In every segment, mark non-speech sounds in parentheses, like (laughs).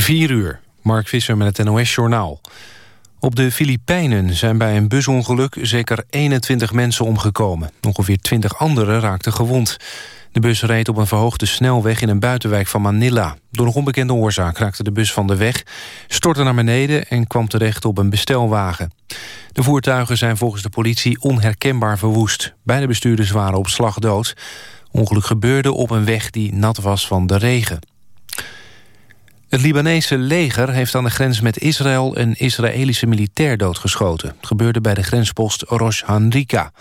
4 uur, Mark Visser met het NOS-journaal. Op de Filipijnen zijn bij een busongeluk zeker 21 mensen omgekomen. Ongeveer 20 anderen raakten gewond. De bus reed op een verhoogde snelweg in een buitenwijk van Manila. Door een onbekende oorzaak raakte de bus van de weg, stortte naar beneden en kwam terecht op een bestelwagen. De voertuigen zijn volgens de politie onherkenbaar verwoest. Beide bestuurders waren op slag dood. Ongeluk gebeurde op een weg die nat was van de regen. Het Libanese leger heeft aan de grens met Israël... een Israëlische militair doodgeschoten. Het gebeurde bij de grenspost Rosh Hanrika.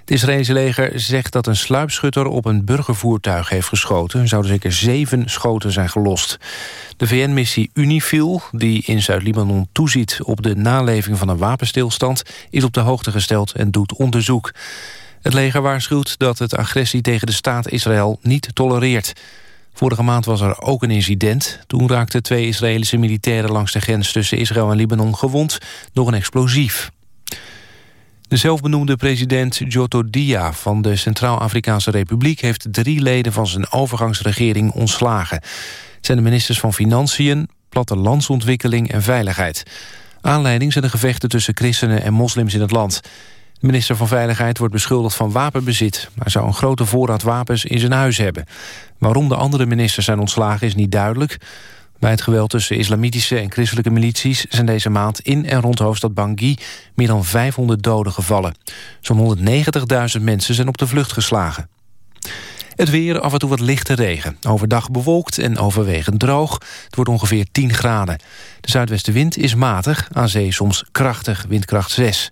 Het Israëlische leger zegt dat een sluipschutter op een burgervoertuig heeft geschoten. Er zouden zeker zeven schoten zijn gelost. De VN-missie Unifil, die in Zuid-Libanon toeziet op de naleving van een wapenstilstand, is op de hoogte gesteld en doet onderzoek. Het leger waarschuwt dat het agressie tegen de staat Israël niet tolereert. Vorige maand was er ook een incident. Toen raakten twee Israëlische militairen langs de grens tussen Israël en Libanon gewond door een explosief. De zelfbenoemde president Giotto Dia van de Centraal-Afrikaanse Republiek... heeft drie leden van zijn overgangsregering ontslagen. Het zijn de ministers van Financiën, Plattelandsontwikkeling en Veiligheid. Aanleiding zijn de gevechten tussen christenen en moslims in het land. De minister van Veiligheid wordt beschuldigd van wapenbezit. Hij zou een grote voorraad wapens in zijn huis hebben. Waarom de andere ministers zijn ontslagen is niet duidelijk. Bij het geweld tussen islamitische en christelijke milities... zijn deze maand in en rond hoofdstad Bangui meer dan 500 doden gevallen. Zo'n 190.000 mensen zijn op de vlucht geslagen. Het weer, af en toe wat lichte regen. Overdag bewolkt en overwegend droog. Het wordt ongeveer 10 graden. De zuidwestenwind is matig, aan zee soms krachtig, windkracht 6.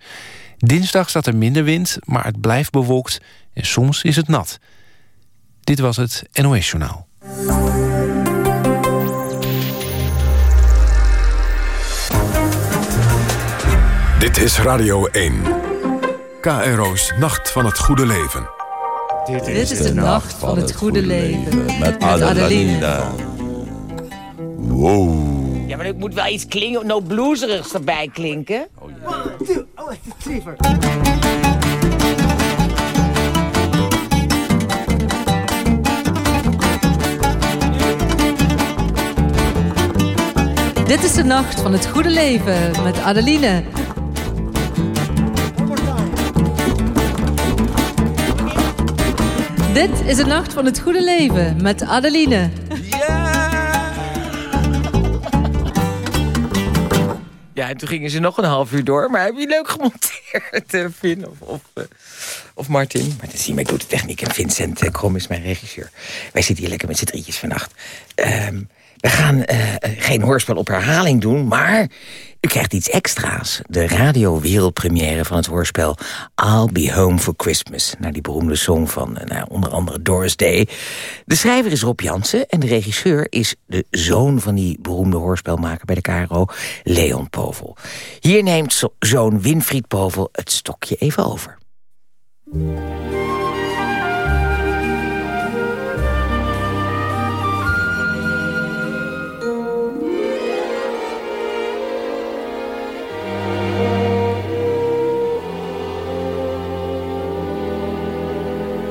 Dinsdag staat er minder wind, maar het blijft bewolkt en soms is het nat. Dit was het NOS Journaal. Dit is Radio 1. KRO's Nacht van het Goede Leven. Dit is de nacht van het goede leven. Met Adelinda. Wow. Ja, maar ik moet wel iets klinken, no blueserigs erbij klinken. One, two, oh, three, four. Dit is de nacht van het goede leven met Adeline. Dit is de nacht van het goede leven met Adeline. Ja, en toen gingen ze nog een half uur door. Maar heb je leuk gemonteerd, eh, Vin of, of, eh, of Martin? Je, ik doe de techniek en Vincent eh, Krom is mijn regisseur. Wij zitten hier lekker met z'n drietjes vannacht. Ehm, we gaan eh, eh, geen hoorspel op herhaling doen, maar u krijgt iets extra's. De radio-wereldpremière van het hoorspel I'll Be Home for Christmas. Naar die beroemde song van eh, nou, onder andere Doris Day. De schrijver is Rob Jansen en de regisseur is de zoon van die beroemde hoorspelmaker bij de KRO, Leon Povel. Hier neemt zo- zoon Winfried Povel het stokje even over.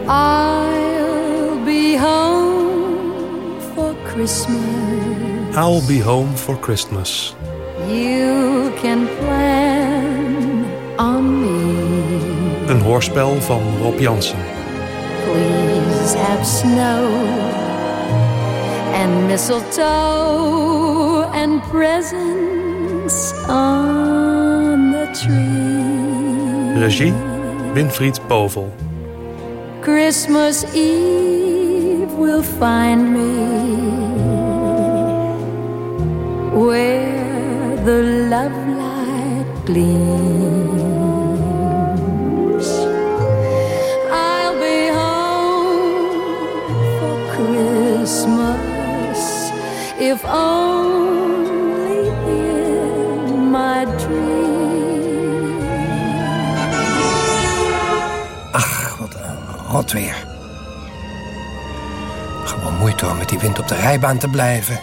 I'll be home for Christmas. I'll be home for Christmas. You can plan on me. Een hoorspel van Rob Jansen. Please have snow and mistletoe and presents on the tree. Regie Winfried Povel. Christmas Eve will find me where the love light gleams. I'll be home for Christmas if only die wind op de rijbaan te blijven.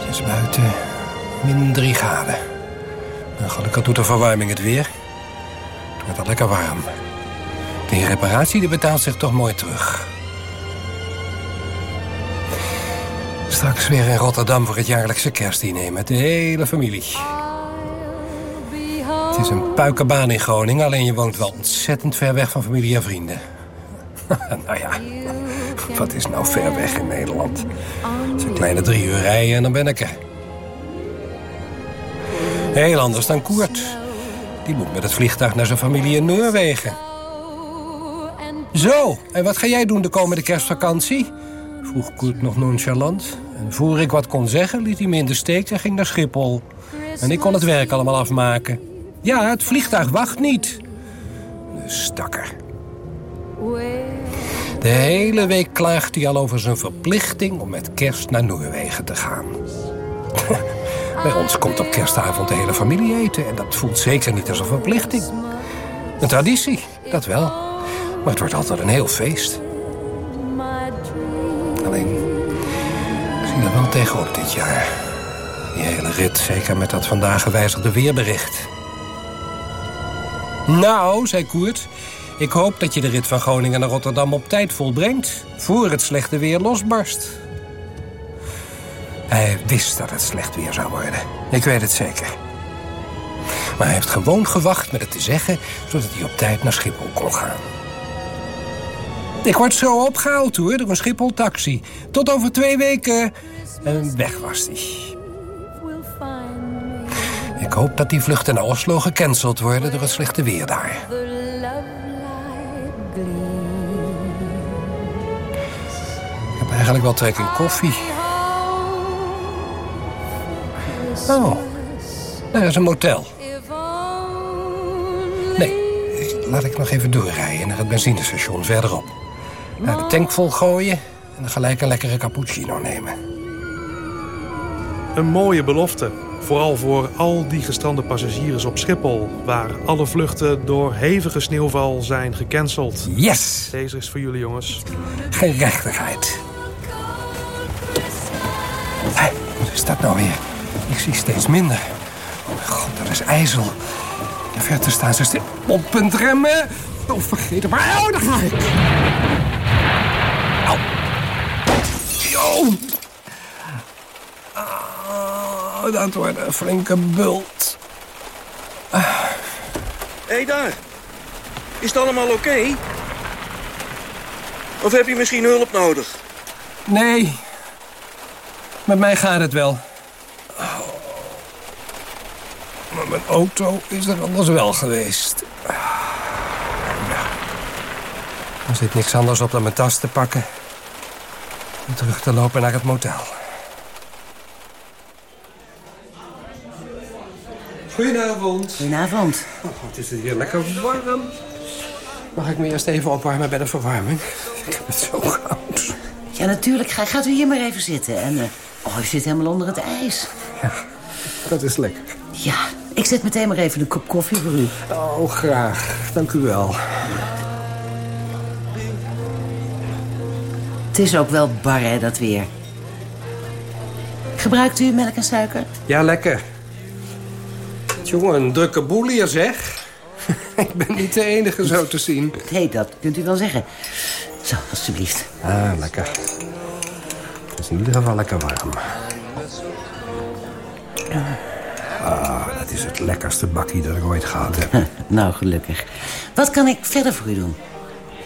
Het is buiten min 3 graden. Nou, gelukkig doet de verwarming het weer. Het wordt al lekker warm. Die reparatie die betaalt zich toch mooi terug. Straks weer in Rotterdam voor het jaarlijkse kerstdiner met de hele familie. Het is een puikenbaan in Groningen, alleen je woont wel ontzettend ver weg van familie en vrienden. (laughs) nou ja, wat is nou ver weg in Nederland? Het kleine drie uur rijden en dan ben ik er. Heel anders dan Koert. Die moet met het vliegtuig naar zijn familie in Noorwegen. Zo, en wat ga jij doen de komende kerstvakantie? Vroeg Koert nog nonchalant. En voor ik wat kon zeggen, liet hij me in de steek en ging naar Schiphol. En ik kon het werk allemaal afmaken. Ja, het vliegtuig wacht niet. De stakker. De hele week klaagt hij al over zijn verplichting om met kerst naar Noorwegen te gaan. (laughs) Bij ons komt op kerstavond de hele familie eten... en dat voelt zeker niet als een verplichting. Een traditie, dat wel. Maar het wordt altijd een heel feest. Alleen, ik zie er wel tegenop dit jaar. Die hele rit, zeker met dat vandaag gewijzigde weerbericht. Nou, zei Koert, ik hoop dat je de rit van Groningen naar Rotterdam op tijd volbrengt... voor het slechte weer losbarst. Hij wist dat het slecht weer zou worden. Ik weet het zeker. Maar hij heeft gewoon gewacht met het te zeggen... zodat hij op tijd naar Schiphol kon gaan. Ik word zo opgehaald hoor, door een Schiphol-taxi. Tot over twee weken... En weg was hij. Ik hoop dat die vluchten naar Oslo gecanceld worden... door het slechte weer daar. Ik heb eigenlijk wel trek in koffie. Oh, daar is een motel. Nee, laat ik nog even doorrijden naar het benzinestation verderop. Naar de tank vol gooien en dan gelijk een lekkere cappuccino nemen. Een mooie belofte. Vooral voor al die gestrande passagiers op Schiphol... waar alle vluchten door hevige sneeuwval zijn gecanceld. Yes! Deze is voor jullie, jongens. Gerechtigheid. Hé, wat is dat nou weer? Ik zie steeds minder. Oh mijn god, dat is ijzel. In de verte staan ze. Op punt remmen. Oh, vergeet het maar. Oh, daar ga ik. Au. Yo. Oh, dat wordt een flinke bult. Hé, hey, daar. Is het allemaal oké? Of heb je misschien hulp nodig? Nee. Met mij gaat het wel. Maar mijn auto is er anders wel geweest. Er zit niks anders op dan mijn tas te pakken. En terug te lopen naar het motel. Goedenavond. Goedenavond. Oh, het is hier lekker warm. Mag ik me eerst even opwarmen bij de verwarming? Ik heb het zo koud. Ja, natuurlijk. Ga, gaat u hier maar even zitten. En, uh, oh, u zit helemaal onder het ijs. Ja, dat is lekker. Ja, ik zet meteen maar even een kop koffie voor u. Oh, graag. Dank u wel. Het is ook wel bar, hè, dat weer. Gebruikt u melk en suiker? Ja, lekker. Jongen, een drukke boel hier, zeg. (laughs) ik ben niet de enige zo te zien. Nee, dat kunt u wel zeggen. Zo, alstublieft. Ah, lekker. Het is in ieder geval lekker warm. Ah, dat is het lekkerste bakkie dat ik ooit gehad heb. (laughs) nou, gelukkig. Wat kan ik verder voor u doen?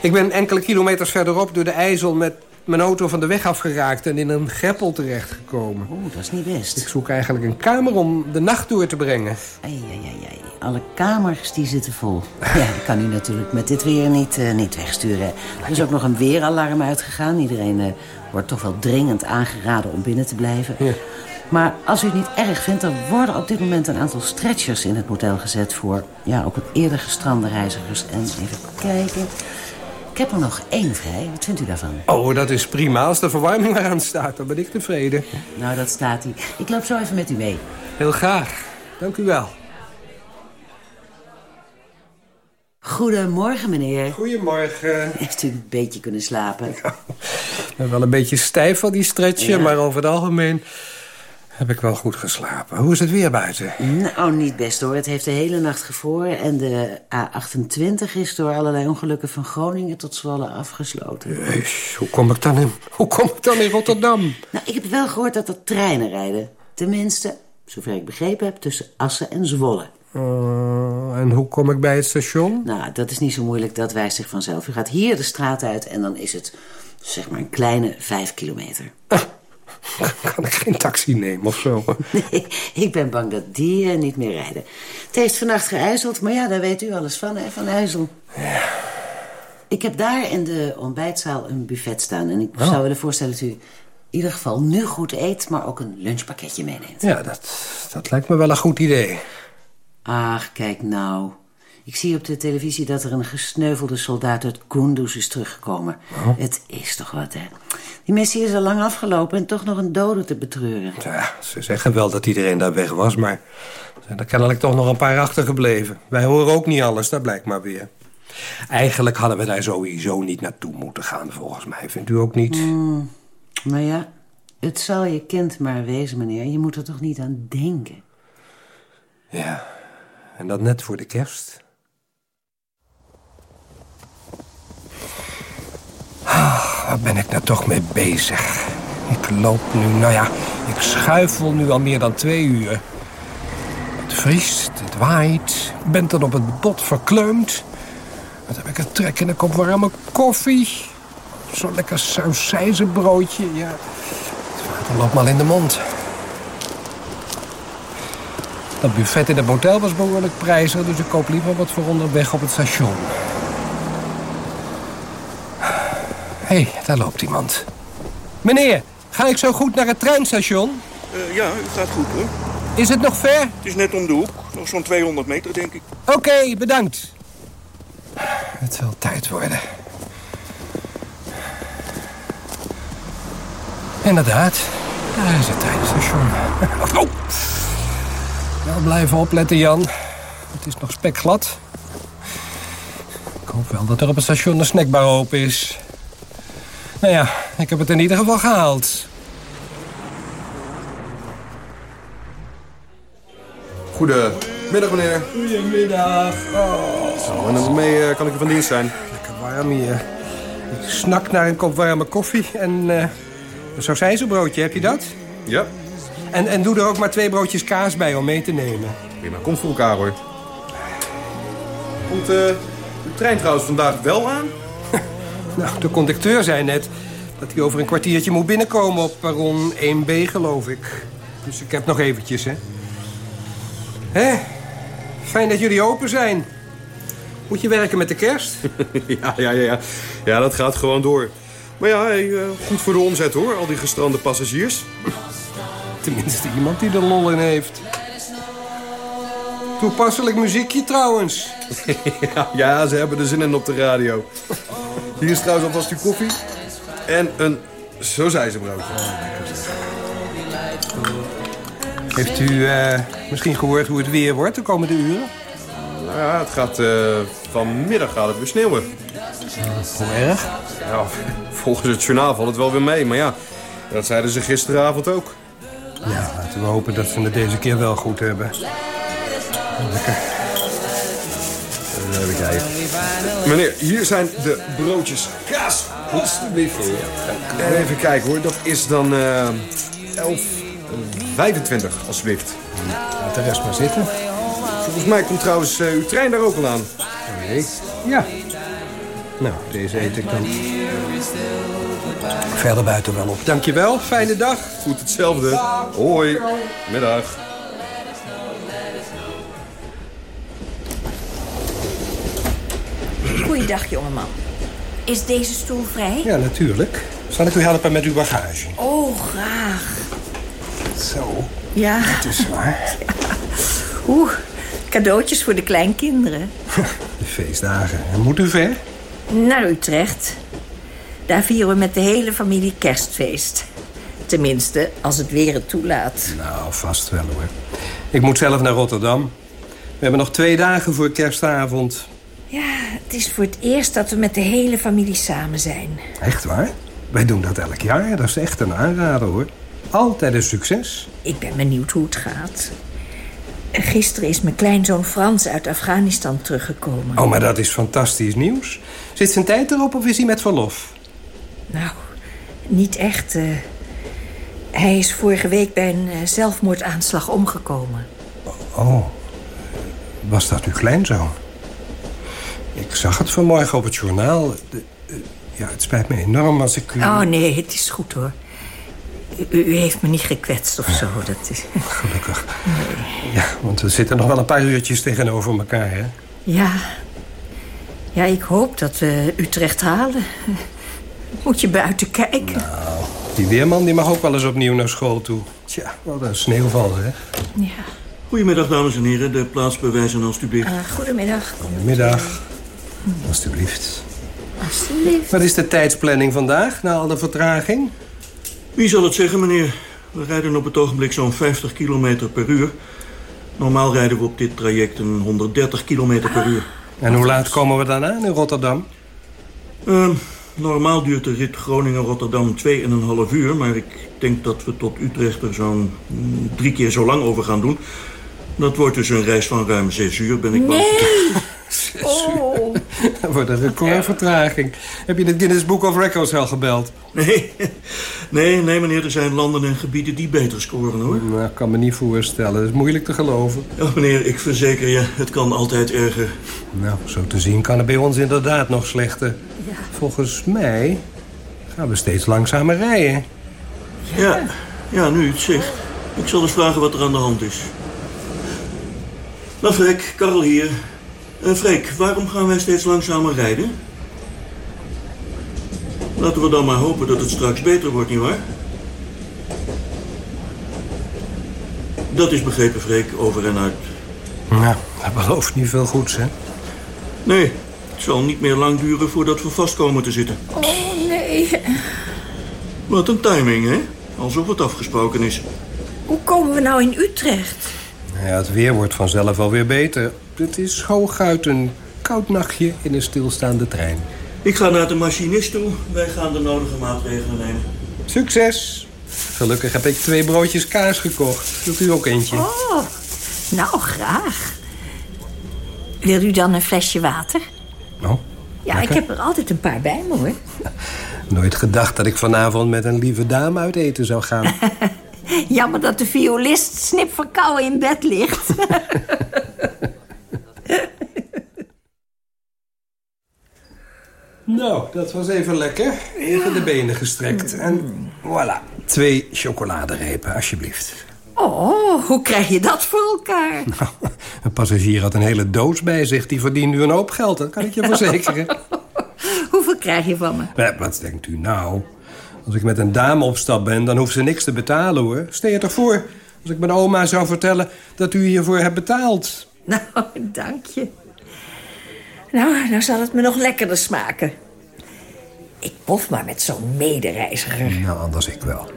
Ik ben enkele kilometers verderop door de IJssel met mijn auto van de weg afgeraakt en in een greppel terechtgekomen. Oeh, dat is niet best. Ik zoek eigenlijk een kamer om de nacht door te brengen. Ai, ai, ai, ai. Alle kamers die zitten vol. (laughs) Ja, ik kan u natuurlijk met dit weer niet, uh, niet wegsturen. Er is ook nog een weeralarm uitgegaan. Iedereen uh, wordt toch wel dringend aangeraden om binnen te blijven. Ja. Maar als u het niet erg vindt, er worden op dit moment een aantal stretchers in het motel gezet voor ja, ook wat eerder gestrande reizigers. En even kijken. Ik heb er nog één vrij. Wat vindt u daarvan? Oh, dat is prima. Als de verwarming eraan staat, dan ben ik tevreden. Nou, dat staat hij. Ik loop zo even met u mee. Heel graag. Dank u wel. Goedemorgen, meneer. Goedemorgen. Heeft u een beetje kunnen slapen? Ja, ik ben wel een beetje stijf van die stretchen, Ja. maar over het algemeen heb ik wel goed geslapen. Hoe is het weer buiten? Nou, niet best hoor. Het heeft de hele nacht gevroren. En de A28 is door allerlei ongelukken van Groningen tot Zwolle afgesloten. Jeez, hoe kom ik dan in, hoe kom ik dan in Rotterdam? Nou, ik heb wel gehoord dat er treinen rijden. Tenminste, zover ik begrepen heb, tussen Assen en Zwolle. Uh, en hoe kom ik bij het station? Nou, dat is niet zo moeilijk, dat wijst zich vanzelf. U gaat hier de straat uit en dan is het, zeg maar, een kleine vijf kilometer. Ah, (laughs) kan ik geen taxi nemen of zo? (laughs) Nee, ik ben bang dat die uh, niet meer rijden. Het heeft vannacht geijzeld, maar ja, daar weet u alles van, hè, van IJssel. Ja. Ik heb daar in de ontbijtzaal een buffet staan. En ik oh. zou willen voorstellen dat u in ieder geval nu goed eet... maar ook een lunchpakketje meeneemt. Ja, dat, dat lijkt me wel een goed idee. Ach, kijk nou. Ik zie op de televisie dat er een gesneuvelde soldaat uit Kunduz is teruggekomen. Oh. Het is toch wat, hè? Die missie is al lang afgelopen en toch nog een dode te betreuren. Ja, ze zeggen wel dat iedereen daar weg was, maar... er zijn er kennelijk toch nog een paar achtergebleven. Wij horen ook niet alles, dat blijkt maar weer. Eigenlijk hadden we daar sowieso niet naartoe moeten gaan, volgens mij. Vindt u ook niet? Mm, maar ja, het zal je kind maar wezen, meneer. Je moet er toch niet aan denken? Ja, en dat net voor de kerst. Ah, waar ben ik nou toch mee bezig? Ik loop nu, nou ja, ik schuifel nu al meer dan twee uur. Het vriest, het waait, ik ben tot op het bot verkleumd. Wat heb ik een trek in een kop warme koffie. Zo'n lekker sausijzenbroodje, ja. Het water loopt maar in de mond. Dat buffet in het motel was behoorlijk prijzig... dus ik koop liever wat voor onderweg op het station. Hé, hey, daar loopt iemand. Meneer, ga ik zo goed naar het treinstation? Uh, ja, u gaat goed hoor. Is het nog ver? Het is net om de hoek. Nog zo'n 200 meter, denk ik. Oké, okay, bedankt. Het zal tijd worden. Inderdaad, daar is het treinstation. (laughs) Oh. Wel blijven opletten, Jan. Het is nog spekglad. Ik hoop wel dat er op het station een snackbar open is. Nou ja, ik heb het in ieder geval gehaald. Goedemiddag, meneer. Goedemiddag. Oh. Zo, en daarmee uh, kan ik u van dienst zijn. Lekker warm hier. Ik snak naar een kop warme koffie en uh, een sausijzenbroodje. Heb je dat? Ja. En, en doe er ook maar twee broodjes kaas bij om mee te nemen. Prima, komt voor elkaar hoor. Komt uh, de trein trouwens vandaag wel aan? Nou, de conducteur zei net dat hij over een kwartiertje moet binnenkomen op perron 1B, geloof ik. Dus ik heb nog eventjes, hè. Hé, fijn dat jullie open zijn. Moet je werken met de kerst? (laughs) ja, ja, ja, ja. dat gaat gewoon door. Maar ja, hey, uh, goed voor de omzet hoor, al die gestrande passagiers. Tenminste iemand die er lol in heeft. Toepasselijk muziekje trouwens. (laughs) ja, ja, ze hebben er zin in op de radio. (laughs) Hier is trouwens alvast uw koffie. En een broodje. Heeft u uh, misschien gehoord hoe het weer wordt de komende uren? Nou ja, het gaat, uh, vanmiddag gaat het weer sneeuwen. Hoe erg? Ja, volgens het journaal valt het wel weer mee. Maar ja, dat zeiden ze gisteravond ook. Ja, laten we hopen dat ze het deze keer wel goed hebben. Lekker. Kijken. Meneer, hier zijn de broodjes kaas. Alsjeblieft. Even kijken hoor, dat is dan uh, 11, 25 alsjeblieft. Laat de rest maar zitten. Volgens mij komt trouwens uh, uw trein daar ook al aan. Nee. Ja. Nou, deze eet ik dan verder buiten wel op. Dankjewel, fijne dag. Goed hetzelfde. Hoi. Middag. Goeiedag, jongeman. Is deze stoel vrij? Ja, natuurlijk. Zal ik u helpen met uw bagage? Oh, graag. Zo. Ja. Dat is zwaar. (laughs) Ja. Oeh, cadeautjes voor de kleinkinderen. (laughs) De feestdagen. En moet u ver? Naar Utrecht. Daar vieren we met de hele familie kerstfeest. Tenminste, als het weer het toelaat. Nou, vast wel hoor. Ik moet zelf naar Rotterdam. We hebben nog twee dagen voor kerstavond. Ja, het is voor het eerst dat we met de hele familie samen zijn. Echt waar? Wij doen dat elk jaar. Dat is echt een aanrader hoor. Altijd een succes. Ik ben benieuwd hoe het gaat. Gisteren is mijn kleinzoon Frans uit Afghanistan teruggekomen. Oh, maar dat is fantastisch nieuws. Zit zijn tijd erop of is hij met verlof? Nou, niet echt. Uh, hij is vorige week bij een uh, zelfmoordaanslag omgekomen. Oh, was dat uw kleinzoon? Ik zag het vanmorgen op het journaal. De, uh, ja, het spijt me enorm als ik u... Oh, nee, het is goed hoor. U, u heeft me niet gekwetst of zo. Dat is... Gelukkig. Nee. Ja, want we zitten nog wel een paar uurtjes tegenover elkaar, hè? Ja. Ja, ik hoop dat we Utrecht halen. Moet je buiten kijken. Nou, die weerman die mag ook wel eens opnieuw naar school toe. Tja, wat een sneeuwval, hè? Ja. Goedemiddag, dames en heren. De plaatsbewijzen, alstublieft. Uh, goedemiddag. Goedemiddag. Alstublieft. Alsjeblieft. Wat is de tijdsplanning vandaag, na al de vertraging? Wie zal het zeggen, meneer? We rijden op het ogenblik zo'n 50 kilometer per uur. Normaal rijden we op dit traject een 130 kilometer per uur. En hoe laat komen we dan aan in Rotterdam? Uh, normaal duurt de rit Groningen-Rotterdam 2,5 uur... maar ik denk dat we tot Utrecht er zo'n drie keer zo lang over gaan doen. Dat wordt dus een reis van ruim 6 uur, ben ik bang. Nee! (laughs) Oh. Dat wordt een recordvertraging. Heb je het Guinness Book of Records al gebeld? Nee, nee, nee meneer. Er zijn landen en gebieden die beter scoren, hoor. Nou, ik kan me niet voorstellen. Dat is moeilijk te geloven. Ja, meneer, ik verzeker je, het kan altijd erger. Nou, zo te zien kan het bij ons inderdaad nog slechter. Ja. Volgens mij gaan we steeds langzamer rijden. Ja, ja, ja nu het zegt. Ik zal eens vragen wat er aan de hand is. Nou, Freek, Karel hier. Uh, Freek, waarom gaan wij steeds langzamer rijden? Laten we dan maar hopen dat het straks beter wordt, nietwaar? Dat is begrepen, Freek, over en uit. Nou, dat belooft niet veel goeds, hè? Nee, het zal niet meer lang duren voordat we vast komen te zitten. Oh, nee. Wat een timing, hè? Alsof het afgesproken is. Hoe komen we nou in Utrecht? Ja, het weer wordt vanzelf alweer beter. Het is hooguit een koud nachtje in een stilstaande trein. Ik ga naar de machinist toe. Wij gaan de nodige maatregelen nemen. Succes! Gelukkig heb ik twee broodjes kaas gekocht. Wilt u ook eentje? Oh, nou graag. Wil u dan een flesje water? Oh, Ja, lekker. ik heb er altijd een paar bij me, hoor. (laughs) Nooit gedacht dat ik vanavond met een lieve dame uit eten zou gaan. (laughs) Jammer dat de violist snip verkouden in bed ligt. (laughs) nou, dat was even lekker. Even de benen gestrekt. En voilà, twee chocoladerepen, alsjeblieft. Oh, hoe krijg je dat voor elkaar? (laughs) Een passagier had een hele doos bij zich. Die verdient nu een hoop geld, dat kan ik je (laughs) verzekeren. Hoeveel krijg je van me? Wat denkt u nou? Als ik met een dame op stap ben, dan hoeft ze niks te betalen, hoor. Stel je toch voor, als ik mijn oma zou vertellen... dat u hiervoor hebt betaald. Nou, (laughs) dank je. Nou, nou zal het me nog lekkerder smaken. Ik bof maar met zo'n medereiziger. Nou, anders ik wel.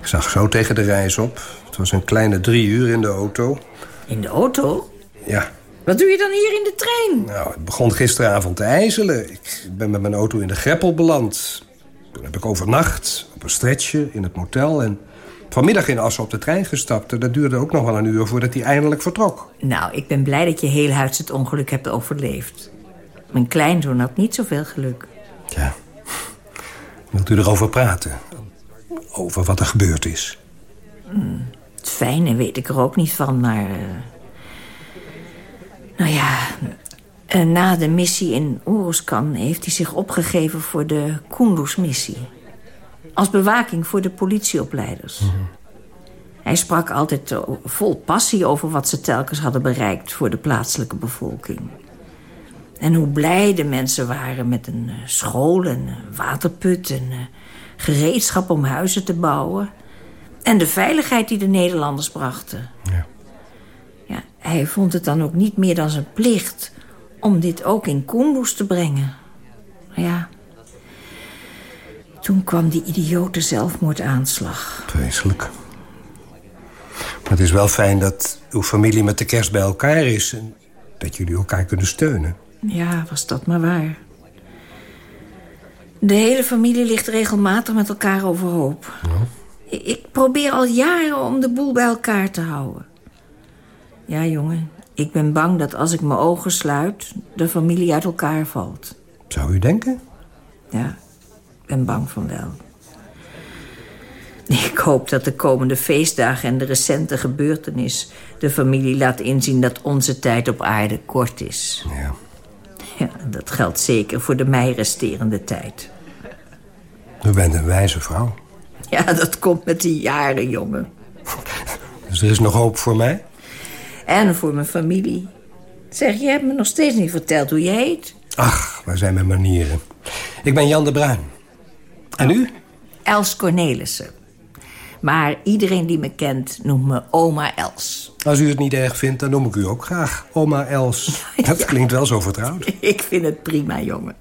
Ik zag zo tegen de reis op. Het was een kleine drie uur in de auto. In de auto? Ja, Wat doe je dan hier in de trein? nou, het begon gisteravond te ijzelen. Ik ben met mijn auto in de greppel beland. Toen heb ik overnacht op een stretchje in het motel... en vanmiddag in Assen op de trein gestapt. En dat duurde ook nog wel een uur voordat hij eindelijk vertrok. Nou, ik ben blij dat je heel huids het ongeluk hebt overleefd. Mijn kleinzoon had niet zoveel geluk. Ja. Wilt u erover praten? Over wat er gebeurd is? Het fijne weet ik er ook niet van, maar... eh, Nou ja, eh, na de missie in Oeruzkan heeft hij zich opgegeven voor de Kunduz-missie. Als bewaking voor de politieopleiders. Hij sprak altijd eh, vol passie over wat ze telkens hadden bereikt... voor de plaatselijke bevolking. En hoe blij de mensen waren met een eh, school en een waterput... en eh, gereedschap om huizen te bouwen... En de veiligheid die de Nederlanders brachten. Ja. Ja, hij vond het dan ook niet meer dan zijn plicht... om dit ook in Kunduz te brengen. Ja... Toen kwam die idiote zelfmoordaanslag. Vreselijk. Maar het is wel fijn dat uw familie met de kerst bij elkaar is... en dat jullie elkaar kunnen steunen. Ja, was dat maar waar. De hele familie ligt regelmatig met elkaar overhoop. Ik probeer al jaren om de boel bij elkaar te houden. Ja, jongen, ik ben bang dat als ik mijn ogen sluit... de familie uit elkaar valt. Zou u denken? Ja, ben bang van wel. Ik hoop dat de komende feestdagen en de recente gebeurtenis... de familie laat inzien dat onze tijd op aarde kort is. Ja. Ja, dat geldt zeker voor de mij resterende tijd. U bent een wijze vrouw. Ja, dat komt met de jaren, jongen. Dus er is nog hoop voor mij? En voor mijn familie. Zeg, je hebt me nog steeds niet verteld hoe je heet. Ach, waar zijn mijn manieren? Ik ben Jan de Bruin. En u? Els Cornelissen. Maar iedereen die me kent noemt me oma Els. Als u het niet erg vindt, dan noem ik u ook graag oma Els. (laughs) Dat klinkt wel zo vertrouwd. (laughs) Ik vind het prima, jongen.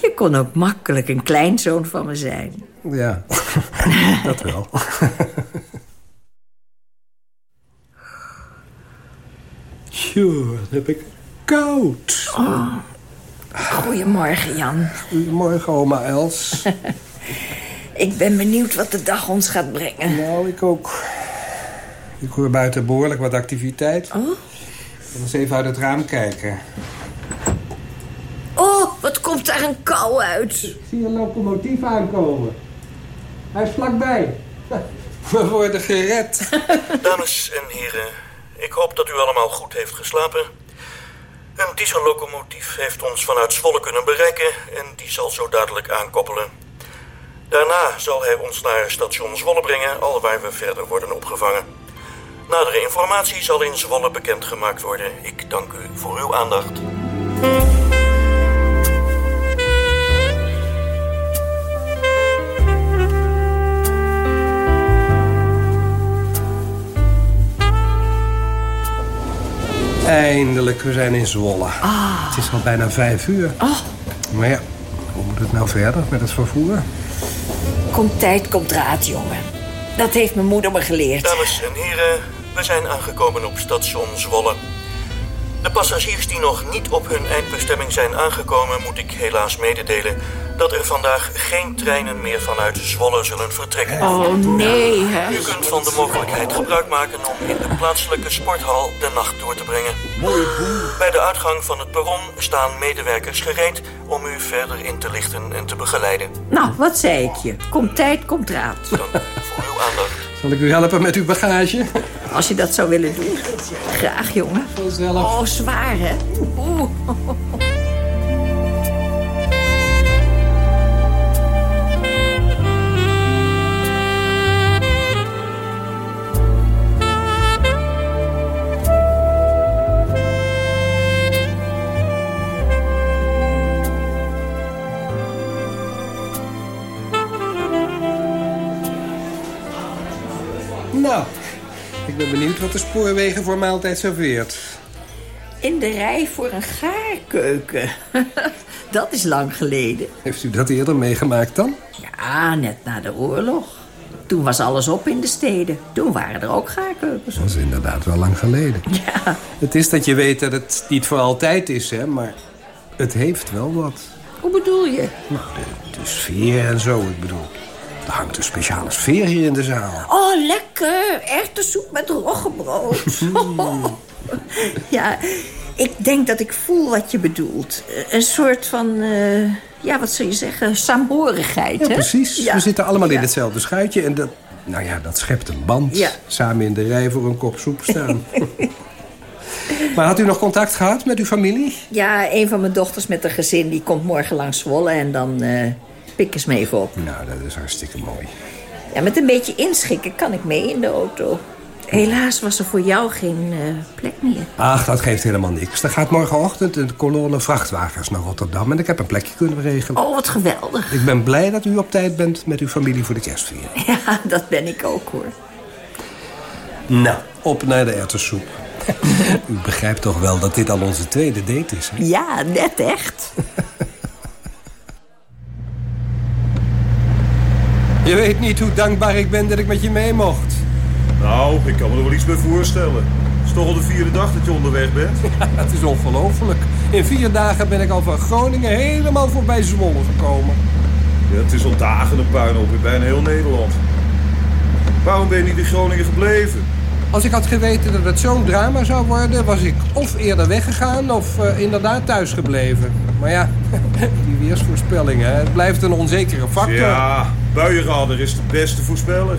Je kon ook makkelijk een kleinzoon van me zijn. Ja, (laughs) dat wel. Tjoe, heb ik koud. Oh, goedemorgen, Jan. Goedemorgen, oma Els. (laughs) ik ben benieuwd wat de dag ons gaat brengen. Nou, ik ook. Ik hoor buiten behoorlijk wat activiteit. Oh? Ik eens even uit het raam kijken. Oh, wat komt daar een kou uit. Ik zie een locomotief aankomen. Hij is vlakbij. (laughs) We worden gered. Dames en heren, ik hoop dat u allemaal goed heeft geslapen. Een diesellocomotief heeft ons vanuit Zwolle kunnen bereiken... en die zal zo dadelijk aankoppelen. Daarna zal hij ons naar station Zwolle brengen... alwaar we verder worden opgevangen. Nadere informatie zal in Zwolle bekendgemaakt worden. Ik dank u voor uw aandacht. Eindelijk, we zijn in Zwolle. Ah. Het is al bijna vijf uur. Oh. Maar ja, hoe moet het nou verder met het vervoer? Komt tijd, komt raad, jongen. Dat heeft mijn moeder me geleerd. Dames en heren, we zijn aangekomen op station Zwolle. De passagiers die nog niet op hun eindbestemming zijn aangekomen... moet ik helaas mededelen dat er vandaag geen treinen meer vanuit Zwolle zullen vertrekken. Oh, nee, hè? U kunt van de mogelijkheid gebruik maken om in de plaatselijke sporthal de nacht door te brengen. Bij de uitgang van het perron staan medewerkers gereed om u verder in te lichten en te begeleiden. Nou, wat zei ik je? Komt tijd, komt raad. Dank u voor uw aandacht. Zal ik u helpen met uw bagage? Als je dat zou willen doen. Graag, jongen. Oh, zwaar, hè? Oeh. Ben benieuwd wat de spoorwegen voor maaltijd serveert. In de rij voor een gaarkeuken. (laughs) dat is lang geleden. Heeft u dat eerder meegemaakt dan? Ja, net na de oorlog. Toen was alles op in de steden. Toen waren er ook gaarkeukens. Dat is inderdaad wel lang geleden. (laughs) Ja. Het is dat je weet dat het niet voor altijd is, hè, maar het heeft wel wat. Hoe bedoel je? Nou, de, de sfeer en zo, ik bedoel. Er hangt een speciale sfeer hier in de zaal. Oh, lekker. Erwtensoep met roggebrood. (laughs) ja, ik denk dat ik voel wat je bedoelt. Een soort van, eh, ja, wat zou je zeggen, saamhorigheid, Ja, hè? precies. Ja. We zitten allemaal in hetzelfde schuitje. En dat, nou ja, dat schept een band. Ja. Samen in de rij voor een kop soep staan. (laughs) maar had u nog contact gehad met uw familie? Ja, een van mijn dochters met een gezin, die komt morgen langs Zwolle... en dan eh pikken ze me even op. Nou, dat is hartstikke mooi. Ja, met een beetje inschikken kan ik mee in de auto. Helaas was er voor jou geen eh, plek meer. Ach, dat geeft helemaal niks. Er gaat morgenochtend een kolonne vrachtwagens naar Rotterdam... en ik heb een plekje kunnen regelen. Oh, wat geweldig. Ik ben blij dat u op tijd bent met uw familie voor de kerstviering. (laughs) Ja, dat ben ik ook, hoor. Nou, op naar de erwtensoep. (laughs) u begrijpt toch wel dat dit al onze tweede date is, hè? Ja, net echt. (laughs) Je weet niet hoe dankbaar ik ben dat ik met je mee mocht. Nou, ik kan me er wel iets bij voorstellen. Het is toch al de vierde dag dat je onderweg bent. (laughs) Het is ongelooflijk. In vier dagen ben ik al van Groningen helemaal voorbij Zwolle gekomen. Ja, het is al dagen een puinhoop in bijna heel Nederland. Waarom ben je niet in Groningen gebleven? Als ik had geweten dat het zo'n drama zou worden... was ik of eerder weggegaan of uh, inderdaad thuis gebleven. Maar ja, (laughs) die weersvoorspellingen, het blijft een onzekere factor. Ja, buienradar is de beste voorspeller.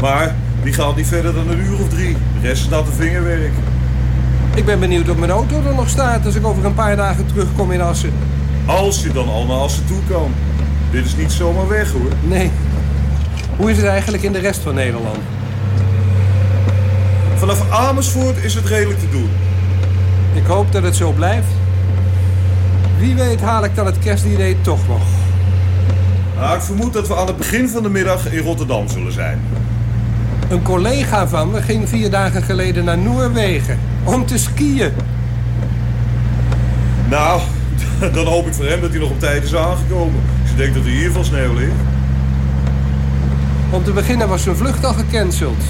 Maar die gaat niet verder dan een uur of drie. De rest is dat de vingerwerk. Ik ben benieuwd of mijn auto er nog staat als ik over een paar dagen terugkom in Assen. Als je dan al naar Assen toe kan. Dit is niet zomaar weg hoor. Nee. Hoe is het eigenlijk in de rest van Nederland? Vanaf Amersfoort is het redelijk te doen. Ik hoop dat het zo blijft. Wie weet haal ik dan het kerstdiner toch nog. Nou, ik vermoed dat we aan het begin van de middag in Rotterdam zullen zijn. Een collega van me ging vier dagen geleden naar Noorwegen om te skiën. Nou, (laughs) dan hoop ik voor hem dat hij nog op tijd is aangekomen. Als je denkt dat er hier veel sneeuw ligt. Om te beginnen was zijn vlucht al gecanceld.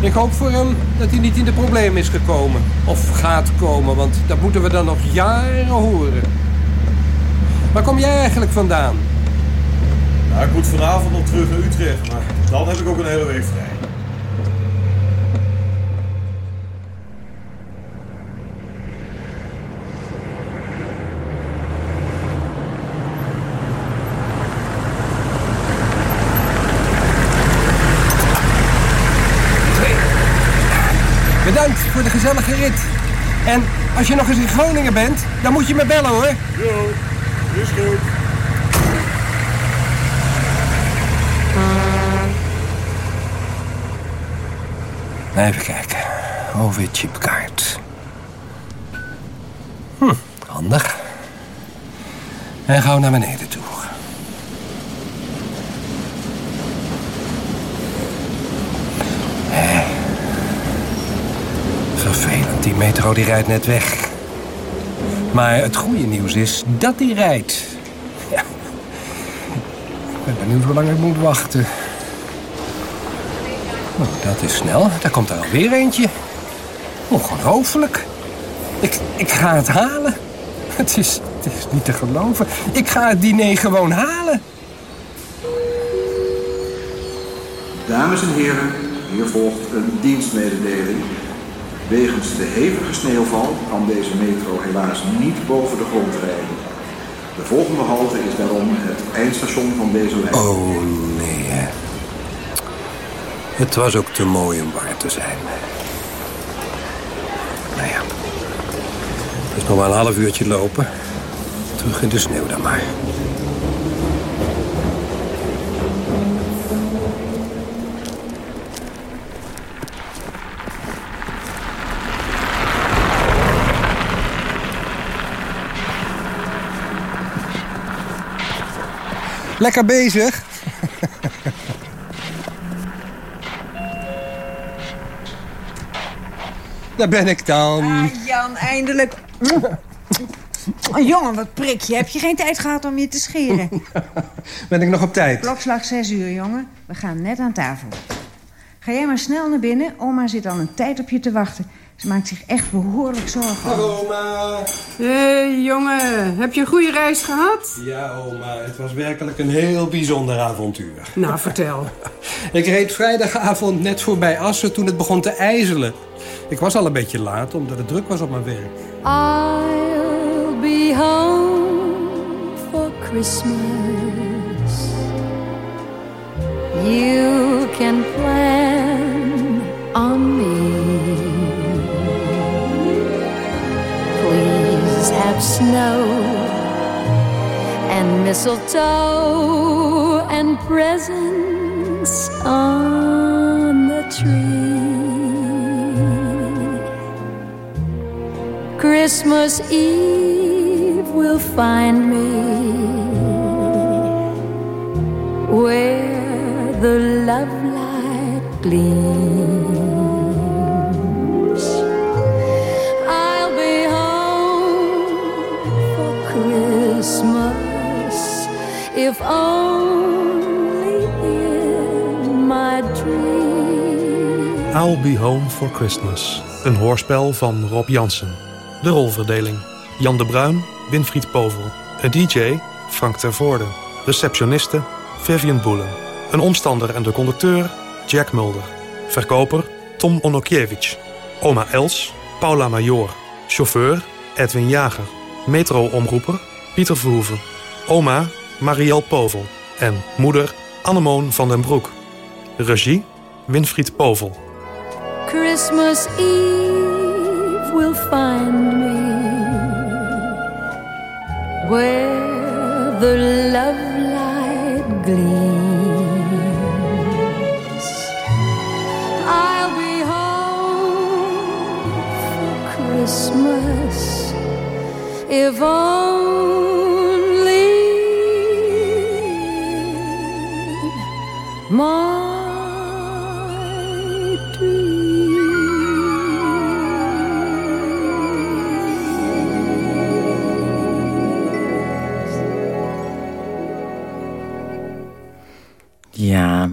Ik hoop voor hem dat hij niet in de problemen is gekomen. Of gaat komen, want dat moeten we dan nog jaren horen. Waar kom jij eigenlijk vandaan? Nou, ik moet vanavond nog terug naar Utrecht, maar dan heb ik ook een hele week vrij. Bedankt voor de gezellige rit. En als je nog eens in Groningen bent, dan moet je me bellen hoor. Jo, is goed. Even kijken. OV-chipkaart. Hm, handig. En gauw naar beneden toe. Hé. Vervelend, die metro die rijdt net weg. Maar het goede nieuws is dat die rijdt. Ja. Ik ben benieuwd hoe lang ik moet wachten. Oh, dat is snel. Daar komt er alweer eentje. Ongelooflijk. Ik, ik ga het halen. (laughs) Het is, het is niet te geloven. Ik ga het diner gewoon halen. Dames en heren, hier volgt een dienstmededeling. Wegens de hevige sneeuwval kan deze metro helaas niet boven de grond rijden. De volgende halte is daarom het eindstation van deze lijn. Oh. Het was ook te mooi om waar te zijn. Nou ja. Is nog maar een half uurtje lopen. Terug in de sneeuw dan maar. Lekker bezig. Daar ben ik dan. Ah, Jan, eindelijk. Oh, jongen, wat prik je. Heb je geen tijd gehad om je te scheren? (laughs) ben ik nog op tijd? Klokslag 6 uur, jongen. We gaan net aan tafel. Ga jij maar snel naar binnen. Oma zit al een tijd op je te wachten. Ze maakt zich echt behoorlijk zorgen. Dag, oma. Hé, hey, jongen. Heb je een goede reis gehad? Ja, oma. Het was werkelijk een heel bijzonder avontuur. Nou, vertel. (laughs) ik reed vrijdagavond net voorbij Assen toen het begon te ijzelen. Ik was al een beetje laat, omdat het druk was op mijn werk. I'll be home for Christmas. You can plan on me. Have snow and mistletoe and presents on the tree. Christmas Eve will find me where the love light gleams. If only in my dream. I'll Be Home for Christmas. Een hoorspel van Rob Jansen. De rolverdeling. Jan de Bruin, Winfried Povel. Een DJ, Frank Tervoorde. Receptioniste Vivian Boelen. Een omstander en de conducteur Jack Mulder. Verkoper Tom Onokiewicz. Oma Els Paula Major. Chauffeur Edwin Jager. Metro-omroeper Pieter Verhoeven. Oma Marielle Povel. En moeder Annemoon van den Broek. Regie Winfried Povel. Christmas Eve will find me where the love light gleams. Christmas if only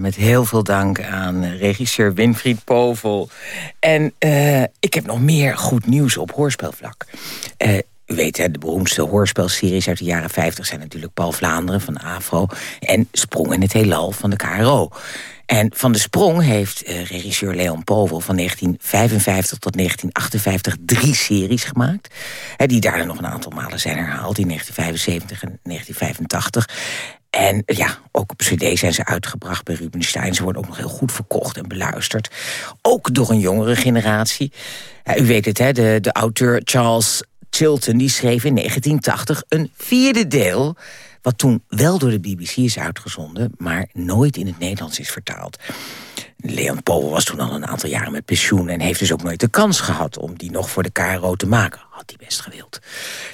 met heel veel dank aan regisseur Winfried Povel. En uh, ik heb nog meer goed nieuws op hoorspelvlak. Uh, u weet, hè, de beroemdste hoorspelseries uit de jaren 50 zijn natuurlijk Paul Vlaanderen van AFRO... en Sprong in het Heelal van de KRO. En van de Sprong heeft regisseur Leon Povel van 1955 tot 1958 drie series gemaakt. Die daarna nog een aantal malen zijn herhaald in 1975 en 1985. En ja, ook op cd zijn ze uitgebracht bij Rubenstein. Ze worden ook nog heel goed verkocht en beluisterd. Ook door een jongere generatie. U weet het, hè, de, de auteur Charles Chilton die schreef in 1980 een vierde deel... wat toen wel door de BBC is uitgezonden... maar nooit in het Nederlands is vertaald. Leon Povel was toen al een aantal jaren met pensioen... en heeft dus ook nooit de kans gehad om die nog voor de KRO te maken. Had hij best gewild.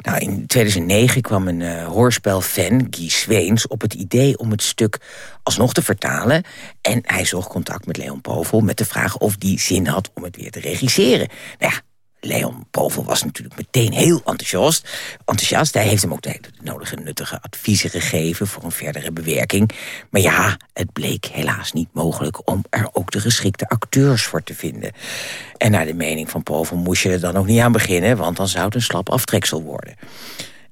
Nou, in 2009 kwam een uh, hoorspelfan, Guy Zweens... op het idee om het stuk alsnog te vertalen. En hij zocht contact met Leon Povel met de vraag of die zin had om het weer te regisseren. Nou ja, Leon Povel was natuurlijk meteen heel enthousiast. enthousiast. Hij heeft hem ook de, nodige nuttige adviezen gegeven... voor een verdere bewerking. Maar ja, het bleek helaas niet mogelijk... om er ook de geschikte acteurs voor te vinden. En naar de mening van Povel moest je er dan ook niet aan beginnen... want dan zou het een slap aftreksel worden.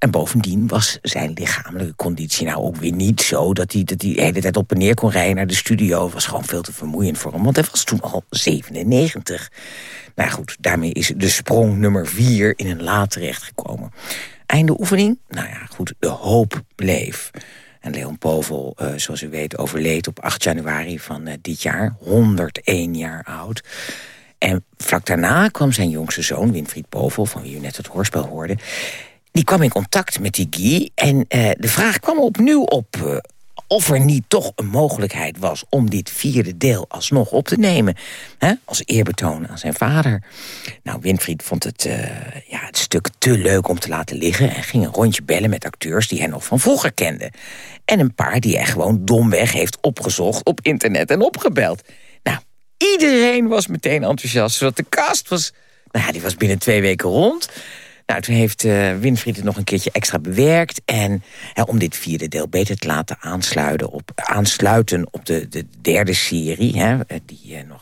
En bovendien was zijn lichamelijke conditie nou ook weer niet zo... dat hij, dat hij de hele tijd op en neer kon rijden naar de studio. Was gewoon veel te vermoeiend voor hem, want hij was toen al 97. Nou goed, daarmee is de sprong nummer 4 in een laad terechtgekomen. Einde oefening? Nou ja, goed, de hoop bleef. En Leon Povel, uh, zoals u weet, overleed op 8 januari van uh, dit jaar. 101 jaar oud. En vlak daarna kwam zijn jongste zoon, Winfried Povel... van wie u net het hoorspel hoorde... die kwam in contact met die Guy. En uh, de vraag kwam opnieuw op of er niet toch een mogelijkheid was om dit vierde deel alsnog op te nemen. Hè? Als eerbetoon aan zijn vader. Nou, Winfried vond het, uh, ja, het stuk te leuk om te laten liggen... en ging een rondje bellen met acteurs die hij nog van vroeger kende. En een paar die hij gewoon domweg heeft opgezocht op internet en opgebeld. Nou, iedereen was meteen enthousiast, zodat de cast was... Nou die was binnen twee weken rond... Nou, toen heeft uh, Winfried het nog een keertje extra bewerkt. En om dit vierde deel beter te laten aansluiten op, aansluiten op de, de derde serie... Hè, die uh, nog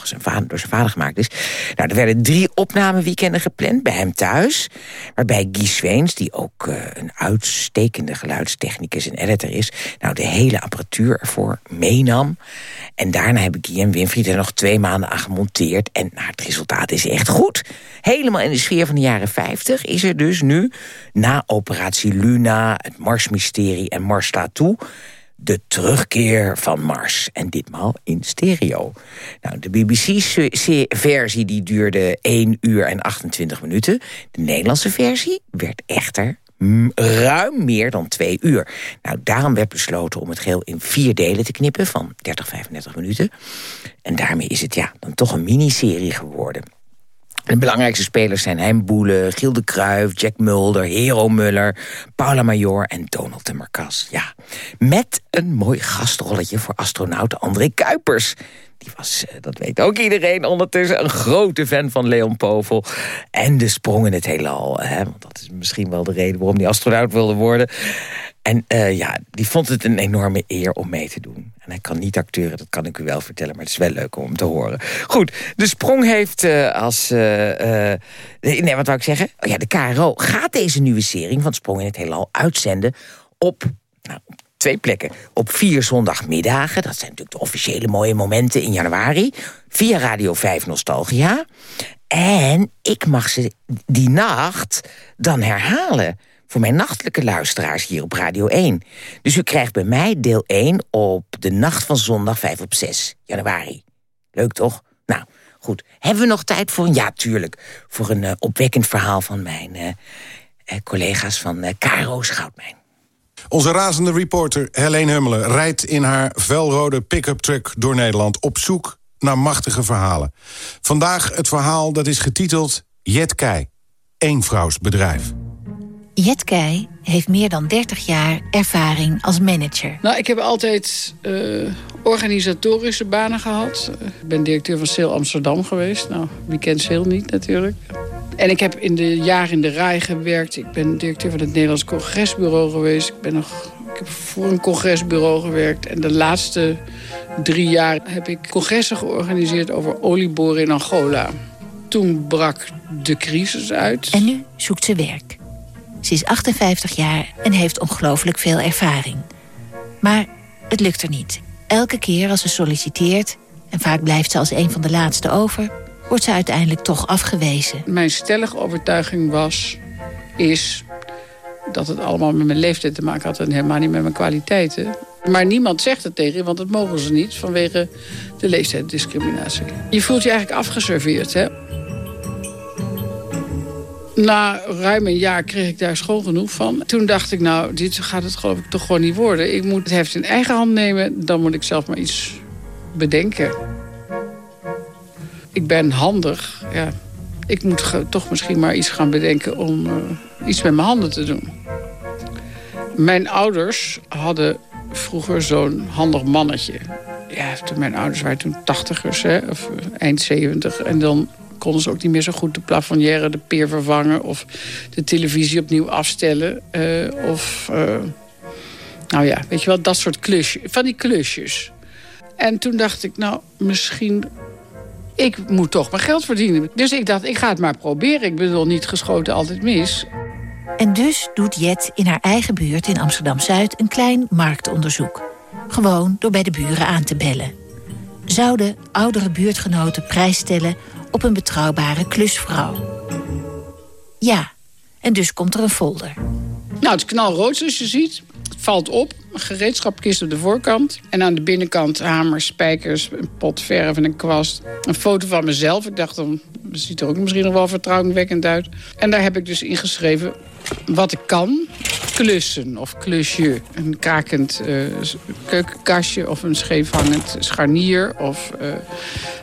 door zijn vader gemaakt is. Nou, er werden drie opnameweekenden gepland bij hem thuis. Waarbij Guy Zweens, die ook een uitstekende geluidstechnicus en editor is... nou, de hele apparatuur ervoor meenam. En daarna hebben Guy en Winfried er nog twee maanden aan gemonteerd. En nou, het resultaat is echt goed. Helemaal in de sfeer van de jaren 50 is er dus nu, na operatie Luna, het Marsmysterie en Mars slaat toe... de terugkeer van Mars. En ditmaal in stereo. Nou, de BBC-versie die duurde 1 uur en 28 minuten. De Nederlandse versie werd echter ruim meer dan twee uur. Nou, daarom werd besloten om het geheel in vier delen te knippen... van 30, 35 minuten. En daarmee is het ja, dan toch een miniserie geworden. De belangrijkste spelers zijn Hein Boele, Giel de Kruijf, Jack Mulder, Hero Muller, Paula Major en Donald de Marcas. Ja, met een mooi gastrolletje voor astronaut André Kuipers. Die was, eh, dat weet ook iedereen ondertussen, een grote fan van Leon Povel. En de sprong in het heelal. Hè? Want dat is misschien wel de reden waarom hij astronaut wilde worden. En uh, ja, die vond het een enorme eer om mee te doen. En hij kan niet acteuren, dat kan ik u wel vertellen... maar het is wel leuk om te horen. Goed, de Sprong heeft uh, als... Uh, nee, wat wou ik zeggen? Oh ja, de KRO gaat deze nieuwe serie van Sprong in het Heelal uitzenden... op nou, twee plekken. Op vier zondagmiddagen, dat zijn natuurlijk de officiële mooie momenten in januari. Via Radio 5 Nostalgia. En ik mag ze die nacht dan herhalen voor mijn nachtelijke luisteraars hier op Radio 1. Dus u krijgt bij mij deel 1 op de nacht van zondag 5 op 6 januari. Leuk toch? Nou, goed. Hebben we nog tijd voor een... Ja, tuurlijk. Voor een uh, opwekkend verhaal van mijn uh, uh, collega's van uh, Caro Schoutmijn. Onze razende reporter Helene Hummelen rijdt in haar velrode pick-up truck door Nederland... op zoek naar machtige verhalen. Vandaag het verhaal dat is getiteld Jet Kei, eenvrouwsbedrijf. Jet Kei heeft meer dan 30 jaar ervaring als manager. Nou, ik heb altijd uh, organisatorische banen gehad. Ik ben directeur van Seel Amsterdam geweest. Nou, wie kent Seel niet natuurlijk. En ik heb in de jaren in de RAI gewerkt. Ik ben directeur van het Nederlands Congresbureau geweest. Ik, ben nog, ik heb voor een congresbureau gewerkt. En de laatste drie jaar heb ik congressen georganiseerd over olieboren in Angola. Toen brak de crisis uit. En nu zoekt ze werk. Ze is 58 jaar en heeft ongelooflijk veel ervaring. Maar het lukt er niet. Elke keer als ze solliciteert, en vaak blijft ze als een van de laatste over... wordt ze uiteindelijk toch afgewezen. Mijn stellige overtuiging was, is dat het allemaal met mijn leeftijd te maken had... en helemaal niet met mijn kwaliteiten. Maar niemand zegt het tegen je, want dat mogen ze niet... vanwege de leeftijdsdiscriminatie. Je voelt je eigenlijk afgeserveerd, hè? Na ruim een jaar kreeg ik daar schoon genoeg van. Toen dacht ik, nou, dit gaat het geloof ik toch gewoon niet worden. Ik moet het heft in eigen hand nemen. Dan moet ik zelf maar iets bedenken. Ik ben handig. Ja. Ik moet toch misschien maar iets gaan bedenken om uh, iets met mijn handen te doen. Mijn ouders hadden vroeger zo'n handig mannetje. Ja, mijn ouders waren toen tachtigers, hè, of eind zeventig. En dan konden ze ook niet meer zo goed de plafonnière, de peer vervangen... of de televisie opnieuw afstellen. Uh, of, uh, nou ja, weet je wel, dat soort klusjes. Van die klusjes. En toen dacht ik, nou, misschien... Ik moet toch mijn geld verdienen. Dus ik dacht, ik ga het maar proberen. Ik bedoel, niet geschoten altijd mis. En dus doet Jet in haar eigen buurt in Amsterdam-Zuid... een klein marktonderzoek. Gewoon door bij de buren aan te bellen. Zouden oudere buurtgenoten prijs stellen op een betrouwbare klusvrouw. Ja, en dus komt er een folder. Nou, het knalrood zoals je ziet. Valt op. Gereedschapkist op de voorkant. En aan de binnenkant hamers, spijkers, een pot verf en een kwast. Een foto van mezelf. Ik dacht, dan ziet er ook misschien nog wel vertrouwingwekkend uit. En daar heb ik dus ingeschreven wat ik kan. Klussen of klusje. Een kakend uh, keukenkastje of een scheefhangend scharnier. Of uh,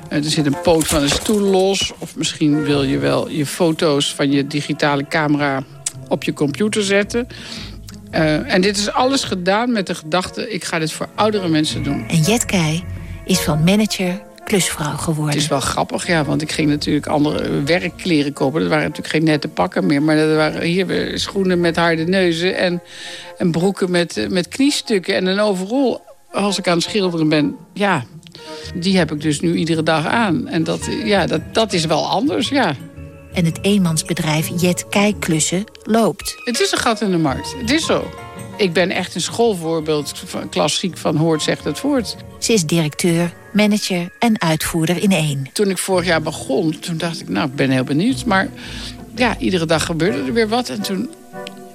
er zit een poot van een stoel los. Of misschien wil je wel je foto's van je digitale camera op je computer zetten. En dit is alles gedaan met de gedachte... ik ga dit voor oudere mensen doen. En Jet Kei is van manager klusvrouw geworden. Het is wel grappig, ja, want ik ging natuurlijk andere werkkleren kopen. Dat waren natuurlijk geen nette pakken meer. Maar dat waren hier schoenen met harde neuzen... en, en broeken met, met kniestukken en een overal. Als ik aan het schilderen ben, ja, die heb ik dus nu iedere dag aan. En dat, ja, dat, dat is wel anders, ja. En het eenmansbedrijf Jet Kijkklussen loopt. Het is een gat in de markt. Het is zo. Ik ben echt een schoolvoorbeeld, van, klassiek van hoort zegt het voort. Ze is directeur, manager en uitvoerder in één. Toen ik vorig jaar begon, toen dacht ik, nou, ik ben heel benieuwd. Maar ja, iedere dag gebeurde er weer wat. En toen